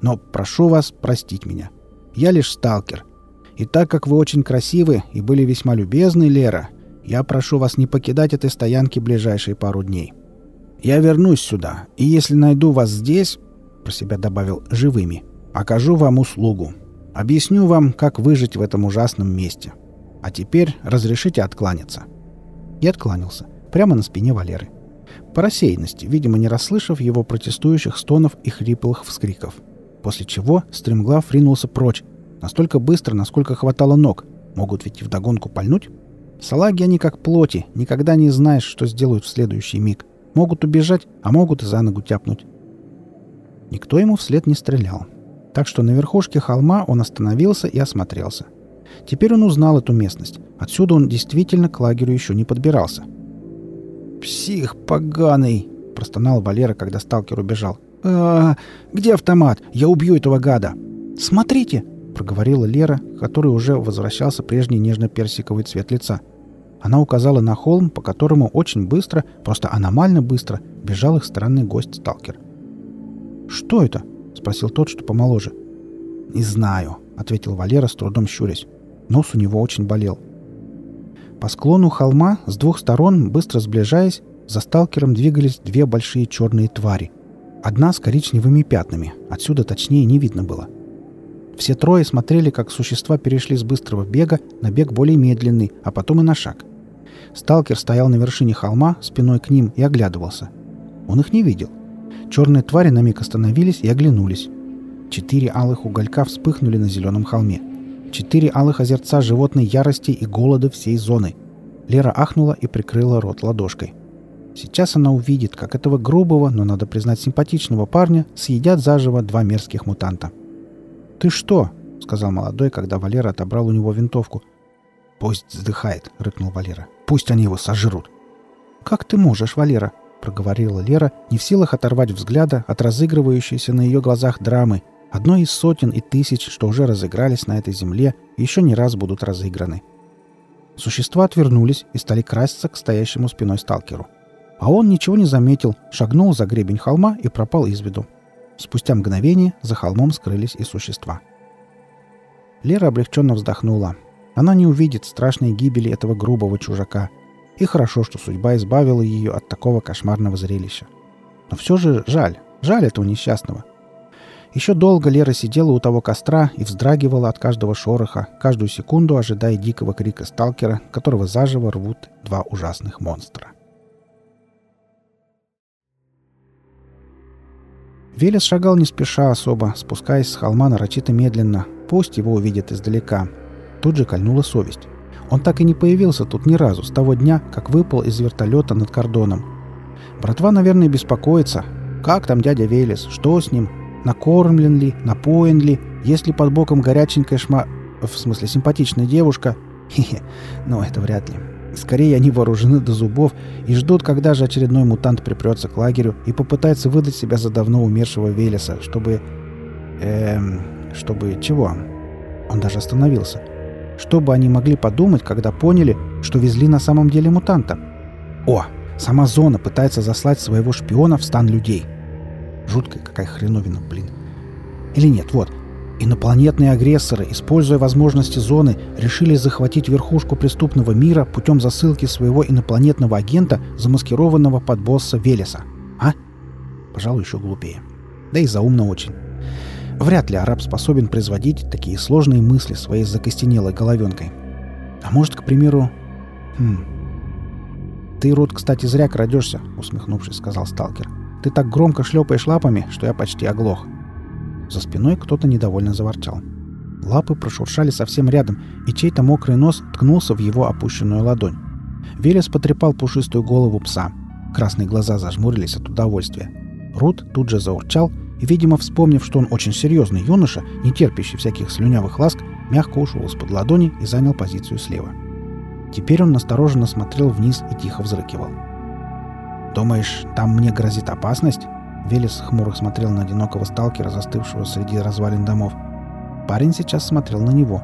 Но прошу вас простить меня. Я лишь сталкер. И так как вы очень красивы и были весьма любезны, Лера, я прошу вас не покидать этой стоянки ближайшие пару дней. Я вернусь сюда, и если найду вас здесь, про себя добавил, живыми, окажу вам услугу. Объясню вам, как выжить в этом ужасном месте. А теперь разрешите откланяться». И откланялся. Прямо на спине Валеры. По рассеянности, видимо, не расслышав его протестующих стонов и хриплых вскриков. После чего стремглав ринулся прочь. Настолько быстро, насколько хватало ног. Могут ведь и вдогонку пальнуть. Салаги они как плоти, никогда не знаешь, что сделают в следующий миг. Могут убежать, а могут и за ногу тяпнуть. Никто ему вслед не стрелял. Так что на верхушке холма он остановился и осмотрелся. Теперь он узнал эту местность. Отсюда он действительно к лагерю еще не подбирался. «Псих поганый!» – простонал Валера, когда сталкер убежал. а, Где автомат? Я убью этого гада!» «Смотрите!» – проговорила Лера, который уже возвращался прежний нежно-персиковый цвет лица. Она указала на холм, по которому очень быстро, просто аномально быстро, бежал их странный гость-сталкер. «Что это?» — спросил тот, что помоложе. «Не знаю», — ответил Валера, с трудом щурясь. Нос у него очень болел. По склону холма с двух сторон, быстро сближаясь, за сталкером двигались две большие черные твари. Одна с коричневыми пятнами, отсюда точнее не видно было. Все трое смотрели, как существа перешли с быстрого бега на бег более медленный, а потом и на шаг. Сталкер стоял на вершине холма, спиной к ним, и оглядывался. Он их не видел. Черные твари на миг остановились и оглянулись. Четыре алых уголька вспыхнули на зеленом холме. Четыре алых озерца животной ярости и голода всей зоны. Лера ахнула и прикрыла рот ладошкой. Сейчас она увидит, как этого грубого, но, надо признать, симпатичного парня съедят заживо два мерзких мутанта. «Ты что?» — сказал молодой, когда Валера отобрал у него винтовку. «Пусть вздыхает», — рыкнул Валера. «Пусть они его сожрут». «Как ты можешь, Валера?» — проговорила Лера, не в силах оторвать взгляда от разыгрывающейся на ее глазах драмы, одной из сотен и тысяч, что уже разыгрались на этой земле и еще не раз будут разыграны. Существа отвернулись и стали краситься к стоящему спиной сталкеру. А он ничего не заметил, шагнул за гребень холма и пропал из виду. Спустя мгновение за холмом скрылись и существа. Лера облегченно вздохнула. Она не увидит страшной гибели этого грубого чужака — и хорошо, что судьба избавила ее от такого кошмарного зрелища. Но все же жаль, жаль этого несчастного. Еще долго Лера сидела у того костра и вздрагивала от каждого шороха, каждую секунду ожидая дикого крика сталкера, которого заживо рвут два ужасных монстра. Велес шагал не спеша особо, спускаясь с холма нарочито медленно. Пусть его увидят издалека. Тут же кольнула совесть. Он так и не появился тут ни разу с того дня, как выпал из вертолета над кордоном. Братва, наверное, беспокоится. Как там дядя Велес? Что с ним? Накормлен ли? Напоен ли? Есть ли под боком горяченькая шма... В смысле, симпатичная девушка? Хе-хе, но это вряд ли. Скорее, они вооружены до зубов и ждут, когда же очередной мутант припрется к лагерю и попытается выдать себя за давно умершего Велеса, чтобы... Эм... Чтобы чего? Он даже остановился. Что бы они могли подумать, когда поняли, что везли на самом деле мутанта? О, сама зона пытается заслать своего шпиона в стан людей. Жуткая какая хреновина, блин. Или нет, вот. Инопланетные агрессоры, используя возможности зоны, решили захватить верхушку преступного мира путем засылки своего инопланетного агента, замаскированного под босса Велеса. А? Пожалуй, еще глупее. Да и заумно очень. Вряд ли араб способен производить такие сложные мысли своей закостенелой головенкой. А может, к примеру... Хм... «Ты, Рут, кстати, зря крадешься», — усмехнувшись, сказал сталкер. «Ты так громко шлепаешь лапами, что я почти оглох». За спиной кто-то недовольно заворчал. Лапы прошуршали совсем рядом, и чей-то мокрый нос ткнулся в его опущенную ладонь. Велес потрепал пушистую голову пса. Красные глаза зажмурились от удовольствия. Рут тут же заурчал и, видимо, вспомнив, что он очень серьезный юноша, не терпящий всяких слюнявых ласк, мягко ушел из-под ладони и занял позицию слева. Теперь он настороженно смотрел вниз и тихо взрыкивал. «Думаешь, там мне грозит опасность?» Велес хмуро смотрел на одинокого сталкера, застывшего среди развалин домов. Парень сейчас смотрел на него.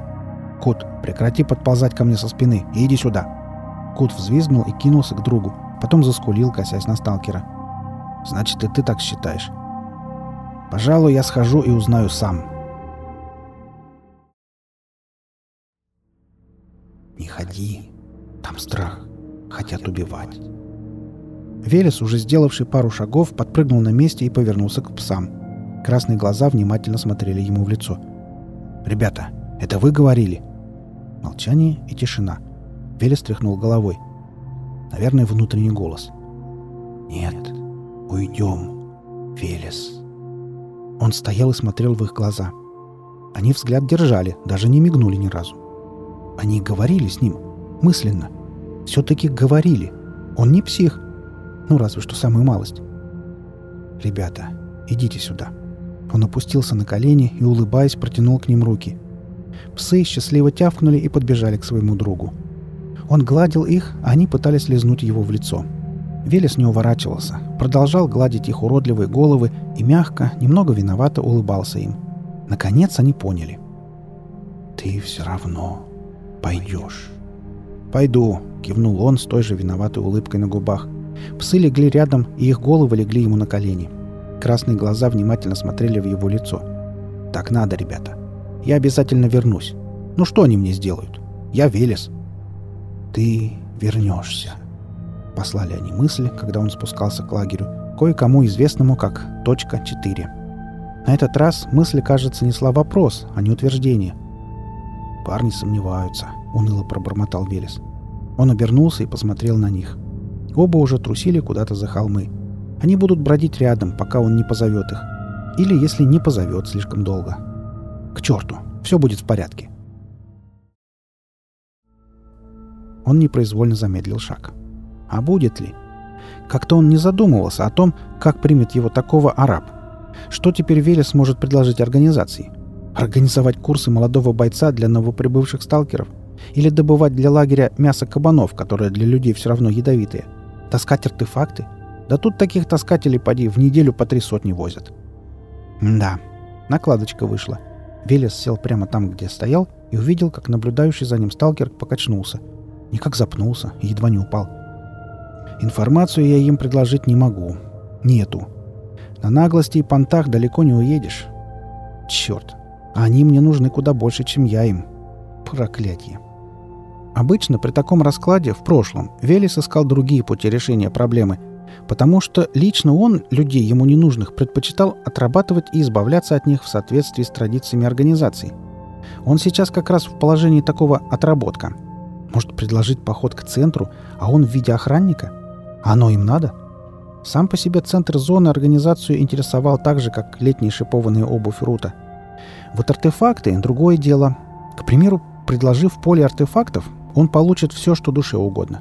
«Кут, прекрати подползать ко мне со спины и иди сюда!» Кут взвизгнул и кинулся к другу, потом заскулил, косясь на сталкера. «Значит, и ты так считаешь?» Пожалуй, я схожу и узнаю сам. Не ходи. Там страх. Хотят убивать. Велес, уже сделавший пару шагов, подпрыгнул на месте и повернулся к псам. Красные глаза внимательно смотрели ему в лицо. «Ребята, это вы говорили?» Молчание и тишина. Велес тряхнул головой. Наверное, внутренний голос. «Нет, уйдем, Велес». Он стоял и смотрел в их глаза. Они взгляд держали, даже не мигнули ни разу. Они говорили с ним, мысленно. Все-таки говорили. Он не псих. Ну, разве что самую малость. «Ребята, идите сюда». Он опустился на колени и, улыбаясь, протянул к ним руки. Псы счастливо тявкнули и подбежали к своему другу. Он гладил их, а они пытались лизнуть его в лицо. Велес не уворачивался, продолжал гладить их уродливые головы и мягко, немного виновато улыбался им. Наконец они поняли. «Ты все равно пойдешь». «Пойду», — кивнул он с той же виноватой улыбкой на губах. Псы легли рядом, и их головы легли ему на колени. Красные глаза внимательно смотрели в его лицо. «Так надо, ребята. Я обязательно вернусь. Ну что они мне сделают? Я Велес». «Ты вернешься», — послали они мысли, когда он спускался к лагерю, кое-кому известному как «Точка 4». На этот раз мысль, кажется, несла вопрос, а не утверждение. «Парни сомневаются», — уныло пробормотал Велес. Он обернулся и посмотрел на них. Оба уже трусили куда-то за холмы. Они будут бродить рядом, пока он не позовет их. Или если не позовет слишком долго. К черту, все будет в порядке. Он непроизвольно замедлил шаг. А будет ли? Как-то он не задумывался о том, как примет его такого араб. Что теперь Велес сможет предложить организации? Организовать курсы молодого бойца для новоприбывших сталкеров? Или добывать для лагеря мясо кабанов, которое для людей все равно ядовитое? Таскать артефакты? Да тут таких таскателей, поди, в неделю по три сотни возят. Да, накладочка вышла. Велес сел прямо там, где стоял, и увидел, как наблюдающий за ним сталкер покачнулся – Никак запнулся и едва не упал. Информацию я им предложить не могу. Нету. На наглости и понтах далеко не уедешь. Черт. Они мне нужны куда больше, чем я им. Проклятие. Обычно при таком раскладе в прошлом Велес искал другие пути решения проблемы, потому что лично он людей ему ненужных предпочитал отрабатывать и избавляться от них в соответствии с традициями организации. Он сейчас как раз в положении такого отработка – может, предложить поход к центру, а он в виде охранника? Оно им надо? Сам по себе центр зоны организацию интересовал так же, как летние шипованные обувь Рута. Вот артефакты — другое дело. К примеру, предложив поле артефактов, он получит все, что душе угодно.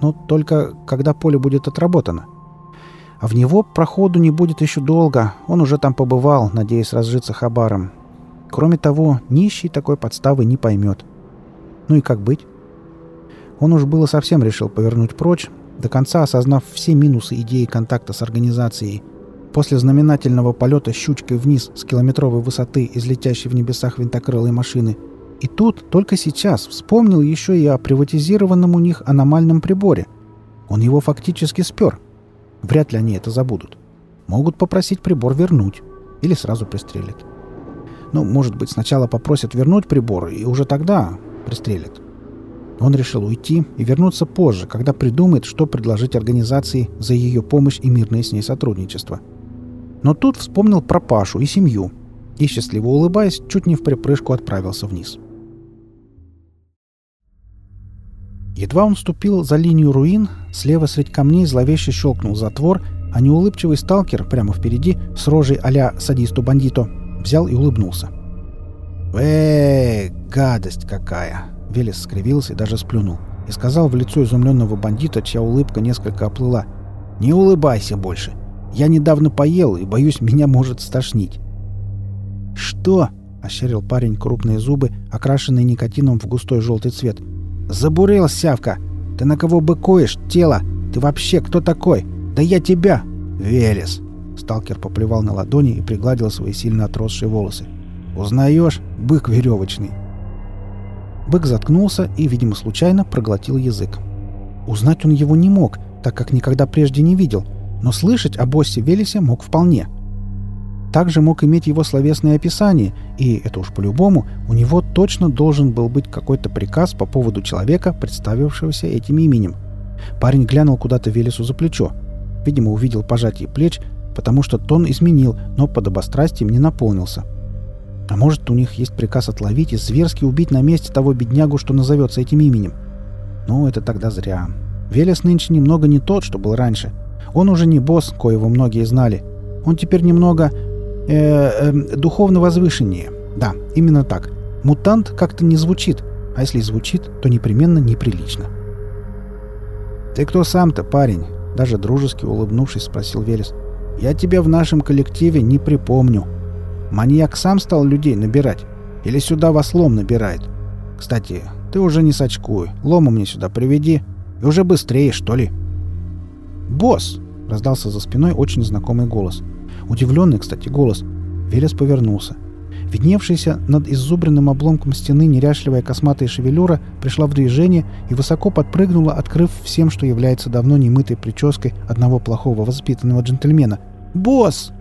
Но только когда поле будет отработано. А в него проходу не будет еще долго, он уже там побывал, надеясь разжиться хабаром. Кроме того, нищий такой подставы не поймет. Ну и как быть? Он уж было совсем решил повернуть прочь, до конца осознав все минусы идеи контакта с организацией. После знаменательного полета щучкой вниз с километровой высоты из летящей в небесах винтокрылой машины. И тут, только сейчас, вспомнил еще и о приватизированном у них аномальном приборе. Он его фактически спер. Вряд ли они это забудут. Могут попросить прибор вернуть. Или сразу пристрелят. Ну, может быть, сначала попросят вернуть прибор, и уже тогда пристрелят. Он решил уйти и вернуться позже, когда придумает, что предложить организации за ее помощь и мирное с ней сотрудничество. Но тут вспомнил про Пашу и семью и, счастливо улыбаясь, чуть не в припрыжку отправился вниз. Едва он ступил за линию руин, слева средь камней зловеще щелкнул затвор, а неулыбчивый сталкер прямо впереди, с рожей а-ля садисту-бандито, взял и улыбнулся. «Э, гадость какая!» Велес скривился и даже сплюнул. И сказал в лицо изумленного бандита, чья улыбка несколько оплыла. «Не улыбайся больше. Я недавно поел и, боюсь, меня может стошнить». «Что?» — ощерил парень крупные зубы, окрашенные никотином в густой желтый цвет. «Забурел, сявка! Ты на кого быкуешь, тело? Ты вообще кто такой? Да я тебя!» «Велес!» Сталкер поплевал на ладони и пригладил свои сильно отросшие волосы. «Узнаешь? Бык веревочный. Бык заткнулся и, видимо, случайно проглотил язык. Узнать он его не мог, так как никогда прежде не видел, но слышать о боссе Велесе мог вполне. Также мог иметь его словесное описание, и, это уж по-любому, у него точно должен был быть какой-то приказ по поводу человека, представившегося этим именем. Парень глянул куда-то Велесу за плечо. Видимо, увидел пожатие плеч, потому что тон изменил, но подобострастием не наполнился. А может, у них есть приказ отловить и зверски убить на месте того беднягу, что назовется этим именем? Ну, это тогда зря. Велес нынче немного не тот, что был раньше. Он уже не босс, коего многие знали. Он теперь немного... Э, э, духовно возвышеннее. Да, именно так. Мутант как-то не звучит, а если звучит, то непременно неприлично. «Ты кто сам-то, парень?» Даже дружески улыбнувшись, спросил Велес. «Я тебя в нашем коллективе не припомню. Маньяк сам стал людей набирать? Или сюда вас лом набирает? Кстати, ты уже не сочкуй. Лому мне сюда приведи. И уже быстрее, что ли?» «Босс!» — раздался за спиной очень знакомый голос. Удивленный, кстати, голос. Велес повернулся. Видневшаяся над иззубренным обломком стены неряшливая косматая шевелюра пришла в движение и высоко подпрыгнула, открыв всем, что является давно немытой прической одного плохого воспитанного джентльмена. «Босс!»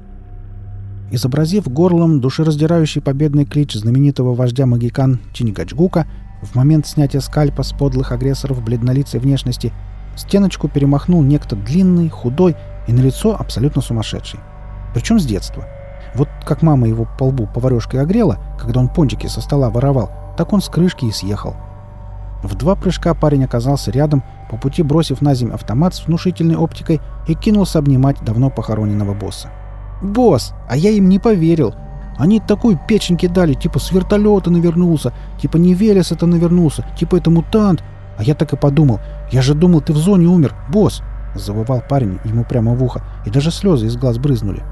Изобразив горлом душераздирающий победный клич знаменитого вождя магикан Чингачгука, в момент снятия скальпа с подлых агрессоров бледнолицей внешности, стеночку перемахнул некто длинный, худой и на лицо абсолютно сумасшедший. Причем с детства – вот как мама его по лбу поварешкой огрела, когда он пончики со стола воровал, так он с крышки и съехал. В два прыжка парень оказался рядом, по пути бросив на землю автомат с внушительной оптикой и кинулся обнимать давно похороненного босса. «Босс! А я им не поверил! Они такую печеньки дали, типа с вертолета навернулся, типа не Велес это навернулся, типа это мутант. А я так и подумал, я же думал, ты в зоне умер, босс!» Завывал парень ему прямо в ухо, и даже слезы из глаз брызнули.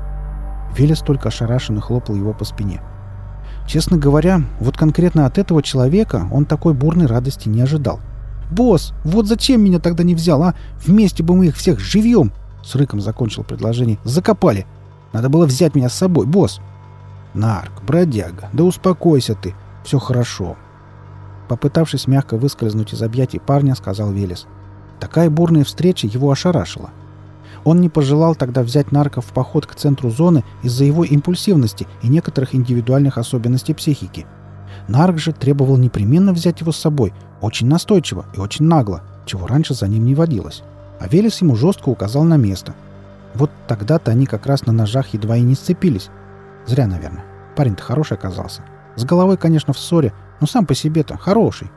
Велес только ошарашенно хлопал его по спине. Честно говоря, вот конкретно от этого человека он такой бурной радости не ожидал. «Босс, вот зачем меня тогда не взял, а? Вместе бы мы их всех живьем!» С рыком закончил предложение. «Закопали! Надо было взять меня с собой, босс!» «Нарк, бродяга, да успокойся ты, все хорошо!» Попытавшись мягко выскользнуть из объятий парня, сказал Велес. Такая бурная встреча его ошарашила. Он не пожелал тогда взять нарков в поход к центру зоны из-за его импульсивности и некоторых индивидуальных особенностей психики. Нарк же требовал непременно взять его с собой, очень настойчиво и очень нагло, чего раньше за ним не водилось. А Велес ему жестко указал на место. Вот тогда-то они как раз на ножах едва и не сцепились. Зря, наверное. Парень-то хороший оказался. С головой, конечно, в ссоре, но сам по себе-то хороший.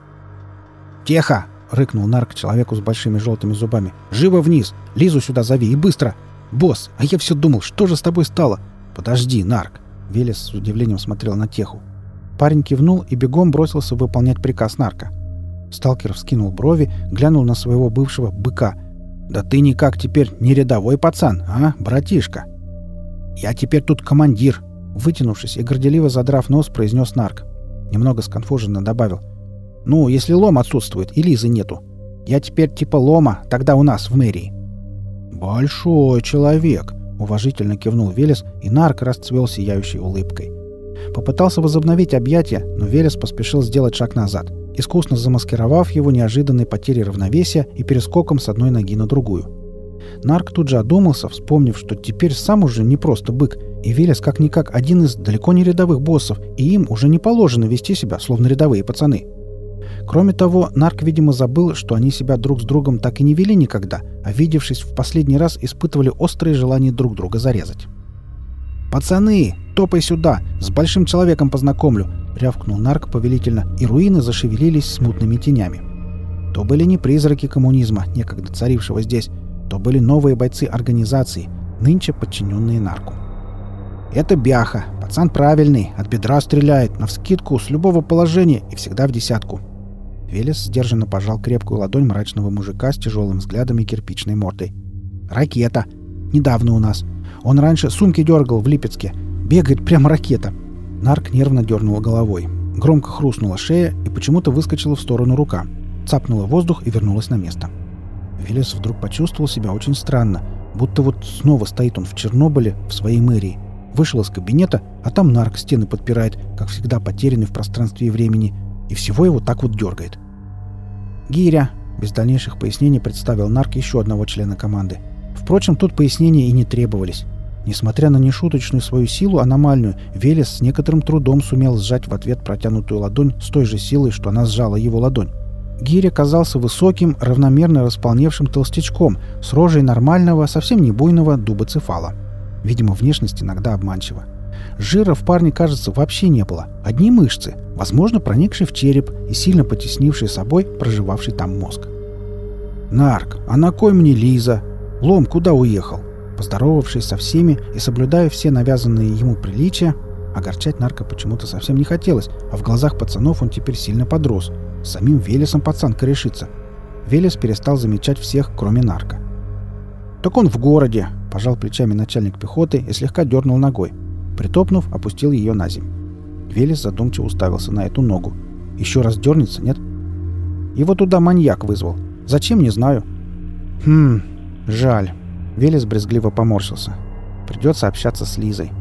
«Тихо!» — рыкнул нарк человеку с большими желтыми зубами. «Живо вниз! Лизу сюда зови и быстро! Босс, а я все думал, что же с тобой стало?» «Подожди, нарк!» — Велес с удивлением смотрел на Теху. Парень кивнул и бегом бросился выполнять приказ нарка. Сталкер вскинул брови, глянул на своего бывшего быка. «Да ты никак теперь не рядовой пацан, а, братишка?» «Я теперь тут командир!» Вытянувшись и горделиво задрав нос, произнес нарк. Немного сконфуженно добавил. Ну, если лом отсутствует и Лизы нету. Я теперь типа лома, тогда у нас в мэрии». «Большой человек», — уважительно кивнул Велес, и нарк расцвел сияющей улыбкой. Попытался возобновить объятия, но Велес поспешил сделать шаг назад, искусно замаскировав его неожиданной потерей равновесия и перескоком с одной ноги на другую. Нарк тут же одумался, вспомнив, что теперь сам уже не просто бык, и Велес как-никак один из далеко не рядовых боссов, и им уже не положено вести себя, словно рядовые пацаны. Кроме того, Нарк, видимо, забыл, что они себя друг с другом так и не вели никогда, а видевшись в последний раз, испытывали острое желание друг друга зарезать. «Пацаны, топай сюда! С большим человеком познакомлю!» — рявкнул Нарк повелительно, и руины зашевелились смутными тенями. То были не призраки коммунизма, некогда царившего здесь, то были новые бойцы организации, нынче подчиненные Нарку. «Это Бяха, пацан правильный, от бедра стреляет, навскидку, с любого положения и всегда в десятку», Велес сдержанно пожал крепкую ладонь мрачного мужика с тяжелым взглядом и кирпичной мордой. «Ракета! Недавно у нас. Он раньше сумки дергал в Липецке. Бегает прямо ракета!» Нарк нервно дернул головой. Громко хрустнула шея и почему-то выскочила в сторону рука. Цапнула воздух и вернулась на место. Велес вдруг почувствовал себя очень странно, будто вот снова стоит он в Чернобыле, в своей мэрии. Вышел из кабинета, а там нарк стены подпирает, как всегда потерянный в пространстве и времени, и всего его так вот дергает. «Гиря», — без дальнейших пояснений представил Нарк еще одного члена команды. Впрочем, тут пояснения и не требовались. Несмотря на нешуточную свою силу аномальную, Велес с некоторым трудом сумел сжать в ответ протянутую ладонь с той же силой, что она сжала его ладонь. Гиря казался высоким, равномерно располневшим толстячком, с рожей нормального, совсем не буйного дубоцефала. Видимо, внешность иногда обманчива. Жира в парне, кажется, вообще не было. Одни мышцы, возможно, проникшие в череп и сильно потеснившие собой проживавший там мозг. «Нарк, а на кой мне Лиза? Лом куда уехал?» Поздоровавшись со всеми и соблюдая все навязанные ему приличия, огорчать нарко почему-то совсем не хотелось, а в глазах пацанов он теперь сильно подрос. С самим Велесом пацанка решится. Велес перестал замечать всех, кроме нарка. «Так он в городе», — пожал плечами начальник пехоты и слегка дернул ногой. Притопнув, опустил ее на землю. Велес задумчиво уставился на эту ногу. «Еще раз дернется, нет?» «Его туда маньяк вызвал. Зачем, не знаю». «Хм, жаль». Велес брезгливо поморщился. «Придется общаться с Лизой».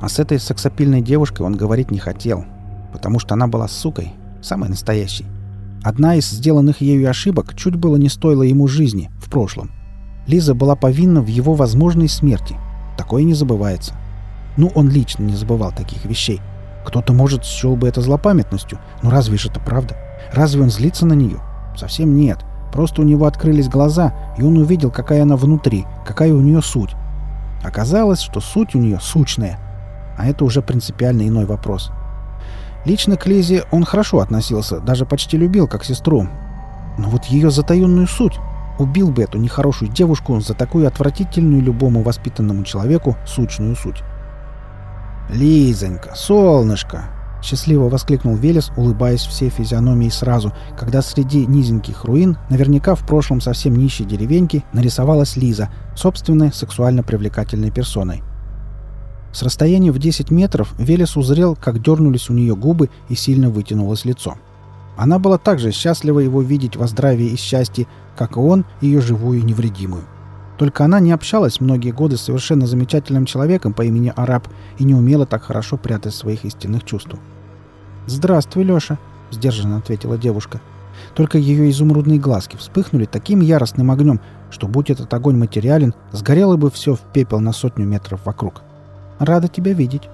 А с этой сексапильной девушкой он говорить не хотел, потому что она была сукой, самой настоящей. Одна из сделанных ею ошибок чуть было не стоила ему жизни в прошлом. Лиза была повинна в его возможной смерти. Такое не забывается. Ну, он лично не забывал таких вещей. Кто-то, может, счел бы это злопамятностью, но разве же это правда? Разве он злится на нее? Совсем нет. Просто у него открылись глаза, и он увидел, какая она внутри, какая у нее суть. Оказалось, что суть у нее сущная. А это уже принципиально иной вопрос. Лично к Лизе он хорошо относился, даже почти любил как сестру. Но вот ее затаенную суть убил бы эту нехорошую девушку за такую отвратительную любому воспитанному человеку сущную суть. «Лизонька, солнышко!» — счастливо воскликнул Велес, улыбаясь всей физиономией сразу, когда среди низеньких руин, наверняка в прошлом совсем нищей деревеньки, нарисовалась Лиза, собственной сексуально привлекательной персоной. С расстояния в 10 метров Велес узрел, как дернулись у нее губы и сильно вытянулось лицо. Она была также счастлива его видеть во здравии и счастье, как и он, ее живую и невредимую. Только она не общалась многие годы с совершенно замечательным человеком по имени Араб и не умела так хорошо прятать своих истинных чувств. «Здравствуй, Леша», — сдержанно ответила девушка. Только ее изумрудные глазки вспыхнули таким яростным огнем, что, будь этот огонь материален, сгорело бы все в пепел на сотню метров вокруг. «Рада тебя видеть».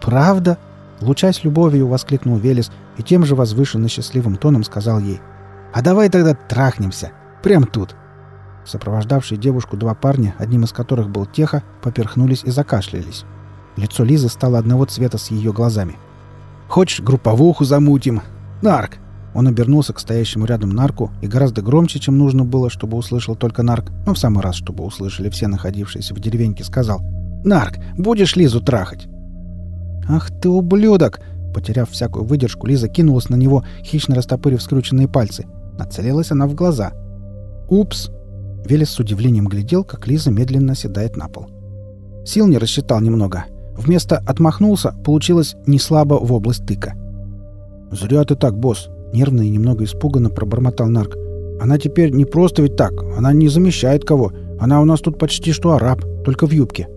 «Правда?» — лучась любовью, воскликнул Велес и тем же возвышенно счастливым тоном сказал ей. «А давай тогда трахнемся. Прям тут». Сопровождавшие девушку два парня, одним из которых был Теха, поперхнулись и закашлялись. Лицо Лизы стало одного цвета с ее глазами. «Хочешь, групповуху замутим? Нарк!» Он обернулся к стоящему рядом нарку и гораздо громче, чем нужно было, чтобы услышал только нарк, но в самый раз, чтобы услышали все находившиеся в деревеньке, сказал «Нарк, будешь Лизу трахать?» «Ах ты ублюдок!» Потеряв всякую выдержку, Лиза кинулась на него, хищно растопырив скрюченные пальцы. Нацелилась она в глаза. «Упс!» Велес с удивлением глядел, как Лиза медленно седает на пол. Сил не рассчитал немного. Вместо «отмахнулся» получилось не слабо в область тыка. «Зря ты так, босс!» — нервно и немного испуганно пробормотал нарк. «Она теперь не просто ведь так, она не замещает кого. Она у нас тут почти что араб, только в юбке».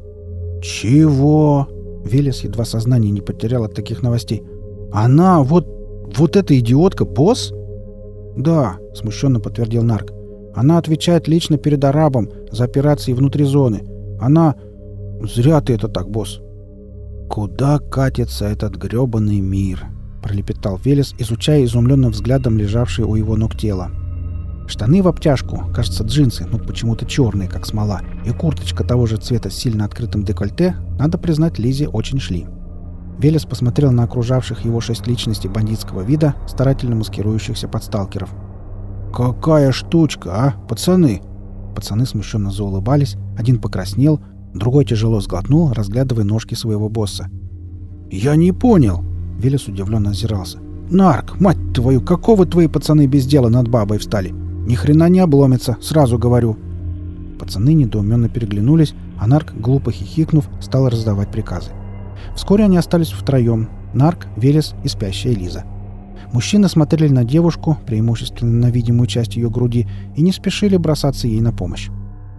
«Чего?» Велес едва сознание не потерял от таких новостей. «Она вот... вот эта идиотка, босс?» «Да», — смущенно подтвердил Нарк. Она отвечает лично перед арабом за операции внутри зоны. Она... Зря ты это так, босс. «Куда катится этот грёбаный мир?» — пролепетал Велес, изучая изумленным взглядом лежавшее у его ног тело. Штаны в обтяжку, кажется, джинсы, но почему-то черные, как смола, и курточка того же цвета с сильно открытым декольте, надо признать, Лизе очень шли. Велес посмотрел на окружавших его шесть личностей бандитского вида, старательно маскирующихся под сталкеров — «Какая штучка, а, пацаны?» Пацаны смущенно заулыбались, один покраснел, другой тяжело сглотнул, разглядывая ножки своего босса. «Я не понял!» Велес удивленно озирался. «Нарк, мать твою, какого твои пацаны без дела над бабой встали? Ни хрена не обломится, сразу говорю!» Пацаны недоуменно переглянулись, а Нарк, глупо хихикнув, стал раздавать приказы. Вскоре они остались втроем. Нарк, Велес и спящая Лиза. Мужчины смотрели на девушку, преимущественно на видимую часть ее груди, и не спешили бросаться ей на помощь.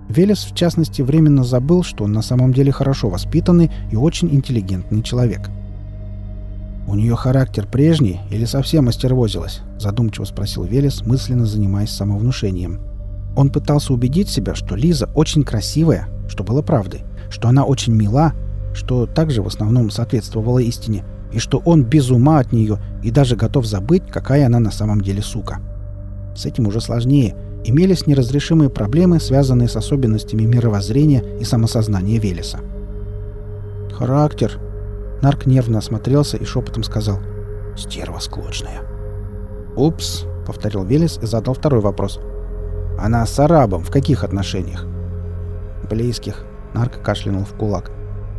Велес, в частности, временно забыл, что он на самом деле хорошо воспитанный и очень интеллигентный человек. «У нее характер прежний или совсем остервозилась?» – задумчиво спросил Велес, мысленно занимаясь самовнушением. Он пытался убедить себя, что Лиза очень красивая, что было правдой, что она очень мила, что также в основном соответствовала истине – и что он без ума от нее и даже готов забыть, какая она на самом деле сука. С этим уже сложнее. Имелись неразрешимые проблемы, связанные с особенностями мировоззрения и самосознания Велеса. «Характер. Нарк нервно осмотрелся и шепотом сказал «Стерва склочная». «Упс», — повторил Велес и задал второй вопрос. «Она с арабом в каких отношениях?» «Близких», — Нарк кашлянул в кулак.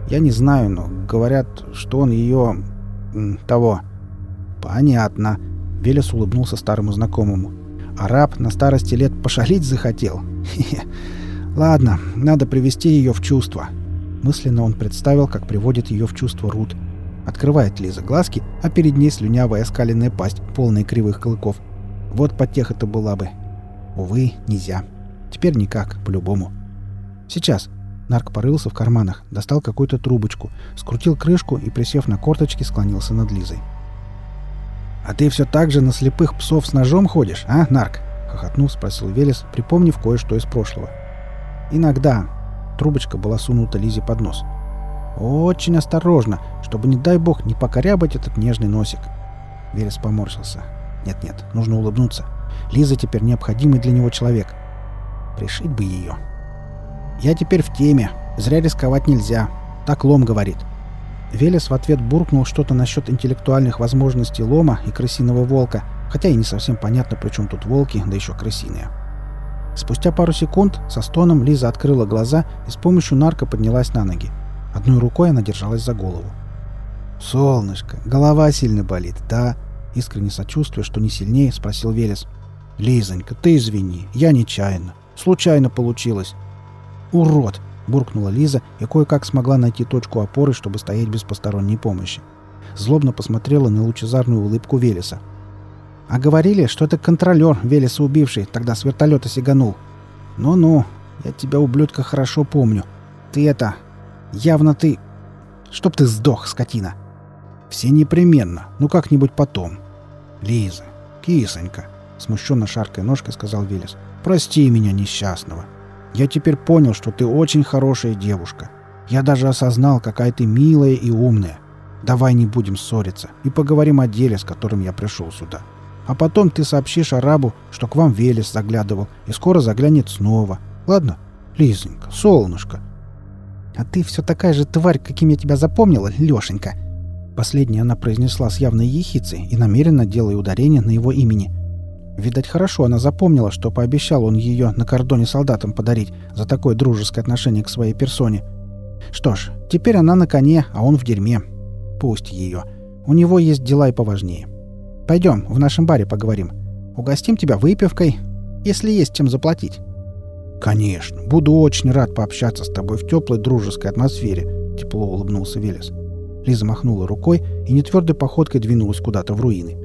«Я не знаю, но говорят, что он ее... того». «Понятно», — Велес улыбнулся старому знакомому. «Араб на старости лет пошалить захотел? Ладно, надо привести ее в чувство». Мысленно он представил, как приводит ее в чувство Рут. Открывает Лиза глазки, а перед ней слюнявая скаленная пасть, полная кривых клыков. Вот потеха-то была бы. Увы, нельзя. Теперь никак, по-любому. Сейчас. Нарк порылся в карманах, достал какую-то трубочку, скрутил крышку и, присев на корточки, склонился над Лизой. «А ты все так же на слепых псов с ножом ходишь, а, Нарк?» — хохотнув, спросил Велес, припомнив кое-что из прошлого. «Иногда», Трубочка была сунута Лизе под нос. Очень осторожно, чтобы, не дай бог, не покорябать этот нежный носик. Верес поморщился. Нет-нет, нужно улыбнуться. Лиза теперь необходимый для него человек. Пришить бы ее. Я теперь в теме. Зря рисковать нельзя. Так Лом говорит. Велес в ответ буркнул что-то насчет интеллектуальных возможностей Лома и крысиного волка, хотя и не совсем понятно, при чем тут волки, да еще крысиные. Спустя пару секунд со стоном Лиза открыла глаза и с помощью нарка поднялась на ноги. Одной рукой она держалась за голову. «Солнышко, голова сильно болит, да?» Искренне сочувствуя, что не сильнее, спросил Велес. «Лизонька, ты извини, я нечаянно. Случайно получилось». «Урод!» — буркнула Лиза и кое-как смогла найти точку опоры, чтобы стоять без посторонней помощи. Злобно посмотрела на лучезарную улыбку Велеса. А говорили, что это контролер, Велеса убивший, тогда с вертолета сиганул. Ну-ну, я тебя, ублюдка, хорошо помню. Ты это... Явно ты... Чтоб ты сдох, скотина. Все непременно, ну как-нибудь потом. Лиза, кисонька, смущенно шаркой ножкой сказал Велес. Прости меня, несчастного. Я теперь понял, что ты очень хорошая девушка. Я даже осознал, какая ты милая и умная. Давай не будем ссориться и поговорим о деле, с которым я пришел сюда. А потом ты сообщишь арабу, что к вам Велес заглядывал и скоро заглянет снова. Ладно? Лизонька, солнышко. А ты все такая же тварь, каким я тебя запомнила, Лешенька. Последнее она произнесла с явной ехицей и намеренно делая ударение на его имени. Видать, хорошо она запомнила, что пообещал он ее на кордоне солдатам подарить за такое дружеское отношение к своей персоне. Что ж, теперь она на коне, а он в дерьме. Пусть ее. У него есть дела и поважнее. Пойдем, в нашем баре поговорим. Угостим тебя выпивкой, если есть чем заплатить». «Конечно. Буду очень рад пообщаться с тобой в теплой дружеской атмосфере», — тепло улыбнулся Велес. Лиза махнула рукой и нетвердой походкой двинулась куда-то в руины.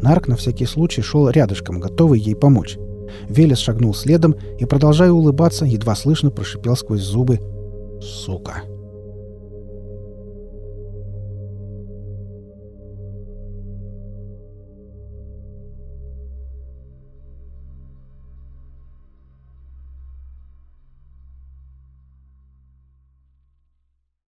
Нарк на всякий случай шел рядышком, готовый ей помочь. Велес шагнул следом и, продолжая улыбаться, едва слышно прошипел сквозь зубы «Сука!»